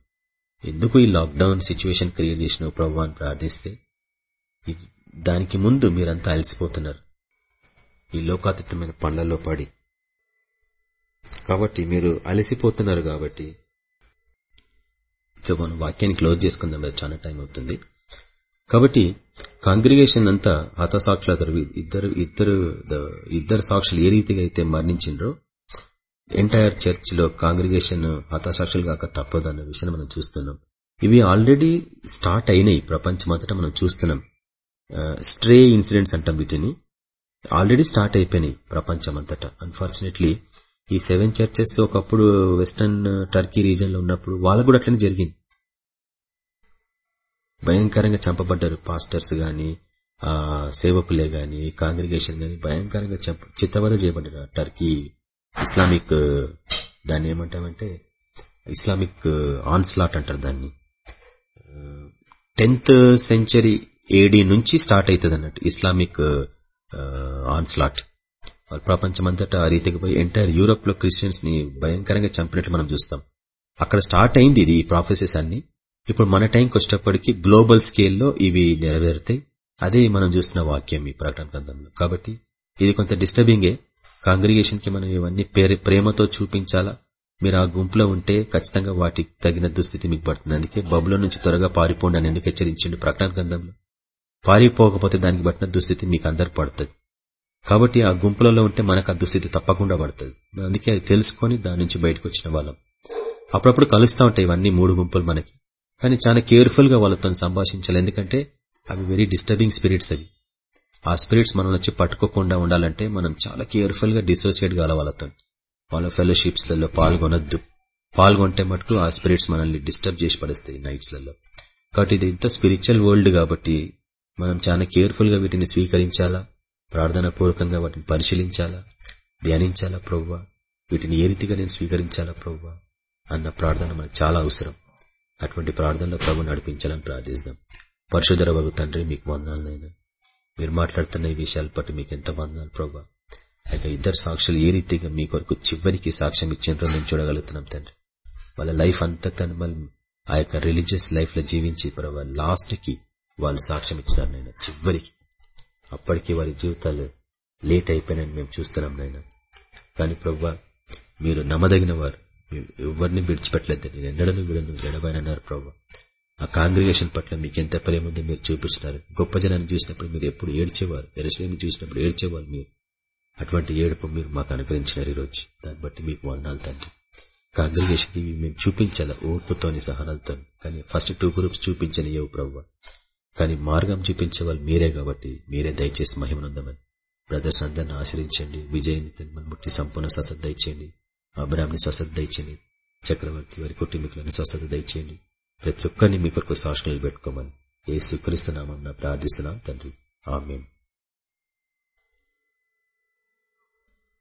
Speaker 2: ఎందుకు ఈ లాక్డౌన్ సిచ్యువేషన్ క్రియేట్ చేసిన ప్రభు అని ప్రార్థిస్తే? దానికి ముందు మీరంతా అలసిపోతున్నారు. ఈ లోకాతీతమైన పనులలో పడి. కాబట్టి మీరు అలసిపోతున్నారు కాబట్టి మనం వాక్యాన్ని క్లోజ్ చేసుకుందాం చాలా టైం అవుతుంది. కాబట్టి కాంగ్రిగేషన్ అంతా హతసాక్షులు ఇద్దరు ఇద్దరు ఇద్దరు సాక్షులు ఏ రీతిగా అయితే మరణించిండ్రో ఎంటైర్ చర్చ్లో కాంగ్రిగేషన్ హతసాక్షులు కాక తప్పదు అన్న విషయాన్ని మనం చూస్తున్నాం. ఇవి ఆల్రెడీ స్టార్ట్ అయినాయి ప్రపంచమంతటా మనం చూస్తున్నాం. స్ట్రే ఇన్సిడెంట్స్ అంటాం వీటిని. ఆల్రెడీ స్టార్ట్ అయిపోయినాయి ప్రపంచం అంతటా. అన్ఫార్చునేట్లీ ఈ సెవెన్ చర్చెస్ ఒకప్పుడు వెస్టర్న్ టర్కీ రీజన్లో ఉన్నప్పుడు వాళ్ళకు కూడా అట్లనే జరిగింది. భయంకరంగా చంపబడ్డారు పాస్టర్స్ గాని సేవకులే గాని కాంగ్రిగేషన్ గాని భయంకరంగా చిత్తవద చేయబడ్డారు టర్కీ ఇస్లామిక్ దాన్ని ఏమంటామంటే ఇస్లామిక్ ఆన్స్లాట్ అంటారు దాన్ని. టెన్త్ సెంచరీ ఏడీ నుంచి స్టార్ట్ అవుతుంది అన్నట్టు ఇస్లామిక్ ఆన్స్లాట్. ప్రపంచమంతటా ఆ రీతికి పోయి ఎంటైర్ యూరోప్లో క్రిస్టియన్స్ని భయంకరంగా చంపినట్లు మనం చూస్తాం. అక్కడ స్టార్ట్ అయింది ఇది ఈ ప్రాఫెసెస్ అన్ని. ఇప్పుడు మన టైంకి వచ్చేటప్పటికి గ్లోబల్ స్కేల్లో ఇవి నెరవేరుతాయి. అదే మనం చూసిన వాక్యం ఈ ప్రకటన గ్రంథంలో. కాబట్టి ఇది కొంత డిస్టర్బింగే కాంగ్రిగేషన్కి మనం ఇవన్నీ ప్రేమతో చూపించాలా? మీరు ఆ గుంపులో ఉంటే ఖచ్చితంగా వాటికి తగిన దుస్థితి మీకు పడుతుంది. అందుకే బబులో నుంచి త్వరగా పారిపోండి అని ఎందుకు హెచ్చరించండి ప్రకటన గ్రంథంలో? పారిపోకపోతే దానికి పట్టిన దుస్థితి మీకు అందరు పడుతుంది. కాబట్టి ఆ గుంపులలో ఉంటే మనకు ఆ దుస్థితి తప్పకుండా పడుతుంది. అందుకే అది తెలుసుకొని దాని నుంచి బయటకు వచ్చిన వాళ్ళం. అప్పుడప్పుడు కలుస్తూ ఉంటాయి ఇవన్నీ మూడు గుంపులు మనకి. కానీ చాలా కేర్ఫుల్గా వాళ్ళతో సంభాషించాలి. ఎందుకంటే అవి వెరీ డిస్టర్బింగ్ స్పిరిట్స్ అవి. ఆ స్పిరిట్స్ మనం వచ్చి పట్టుకోకుండా ఉండాలంటే మనం చాలా కేర్ఫుల్గా డిసోసియేట్ కావాలి వాళ్ళతో వాళ్ళ ఫెలోషిప్స్లలో పాల్గొనొద్దు. పాల్గొంటే మటుకు ఆ స్పిరిట్స్ మనల్ని డిస్టర్బ్ చేసి పడేస్తాయి నైట్స్లలో కాబట్టి ఇది ఇంత స్పిరిచువల్ వరల్డ్ కాబట్టి మనం చాలా కేర్ఫుల్గా వీటిని స్వీకరించాలా? ప్రార్థన పూర్వకంగా వాటిని పరిశీలించాలా? ధ్యానించాలా ప్రవ్వా వీటిని ఏ రీతిగా నేను స్వీకరించాలా ప్రవ్వా అన్న ప్రార్థన మనకు చాలా అవసరం. అటువంటి ప్రార్థనలో ప్రభు నడిపించాలని ప్రార్థిస్తాం. పరశుధర వగు తండ్రి మీకు వందాలనైనా మీరు మాట్లాడుతున్న ఈ విషయాల పట్ల మీకు ఎంత వందాలు ప్రభా అయితే ఇద్దరు సాక్షులు ఏ రీతిగా మీ కొరకు చివరికి సాక్ష్యం ఇచ్చేందుకు మేము చూడగలుగుతున్నాం తండ్రి. వాళ్ళ లైఫ్ అంతా తను ఆ యొక్క రిలీజియస్ లైఫ్లో జీవించి ప్రభావ లాస్ట్కి వాళ్ళు సాక్ష్యం ఇచ్చినారు నాయన చివరికి. అప్పటికి వారి జీవితాలు లేట్ అయిపోయినాయని మేము చూస్తున్నాం నాయన. కానీ ప్రవ్వా మీరు నమ్మదగిన వారు. ఎవరిని విడిచిపెట్టలేదు. నేను ఎన్నడను వీళ్ళను ఎడబాయనన్నారు ప్రభా ఆ కాంగ్రిగేషన్ పట్ల మీకు ఎంత ప్రేమ మీరు చూపించినారు గొప్ప జనాన్ని చూసినప్పుడు మీరు ఎప్పుడు ఏడ్చేవారు? ఎరసలేమి చూసినప్పుడు ఏడ్చేవారు మీరు? అటువంటి ఏడుపు మీరు మాకు అనుగ్రహించినారు ఈరోజు. దాన్ని బట్టి మీకు వందాలు తండ్రి. కాంగ్రిగేషన్ మేము చూపించాలా ఓర్పుతోని సహనాలతో కానీ ఫస్ట్ టూ గ్రూప్స్ చూపించని ఏవు ప్రవ్వ. కానీ మార్గం చూపించే వాళ్ళు మీరే కాబట్టి మీరే దయచేసి మహిమనుందమని. బ్రదర్స్ అందరిని ఆశ్రయించండి. విజయని ముట్టి సంపూర్ణ స్వస్థత దయచేయండి అబ్రామ్ని స్వస్థత దయచేయండి చక్రవర్తి వారి కుటుంబీకులను స్వస్థత దయచేయండి ప్రతి ఒక్కరిని మీ కొరకు సాక్షులు పెట్టుకోమని. ఏ స్వీకరిస్తున్నామన్నా ప్రార్థిస్తున్నాం తండ్రి. ఆమె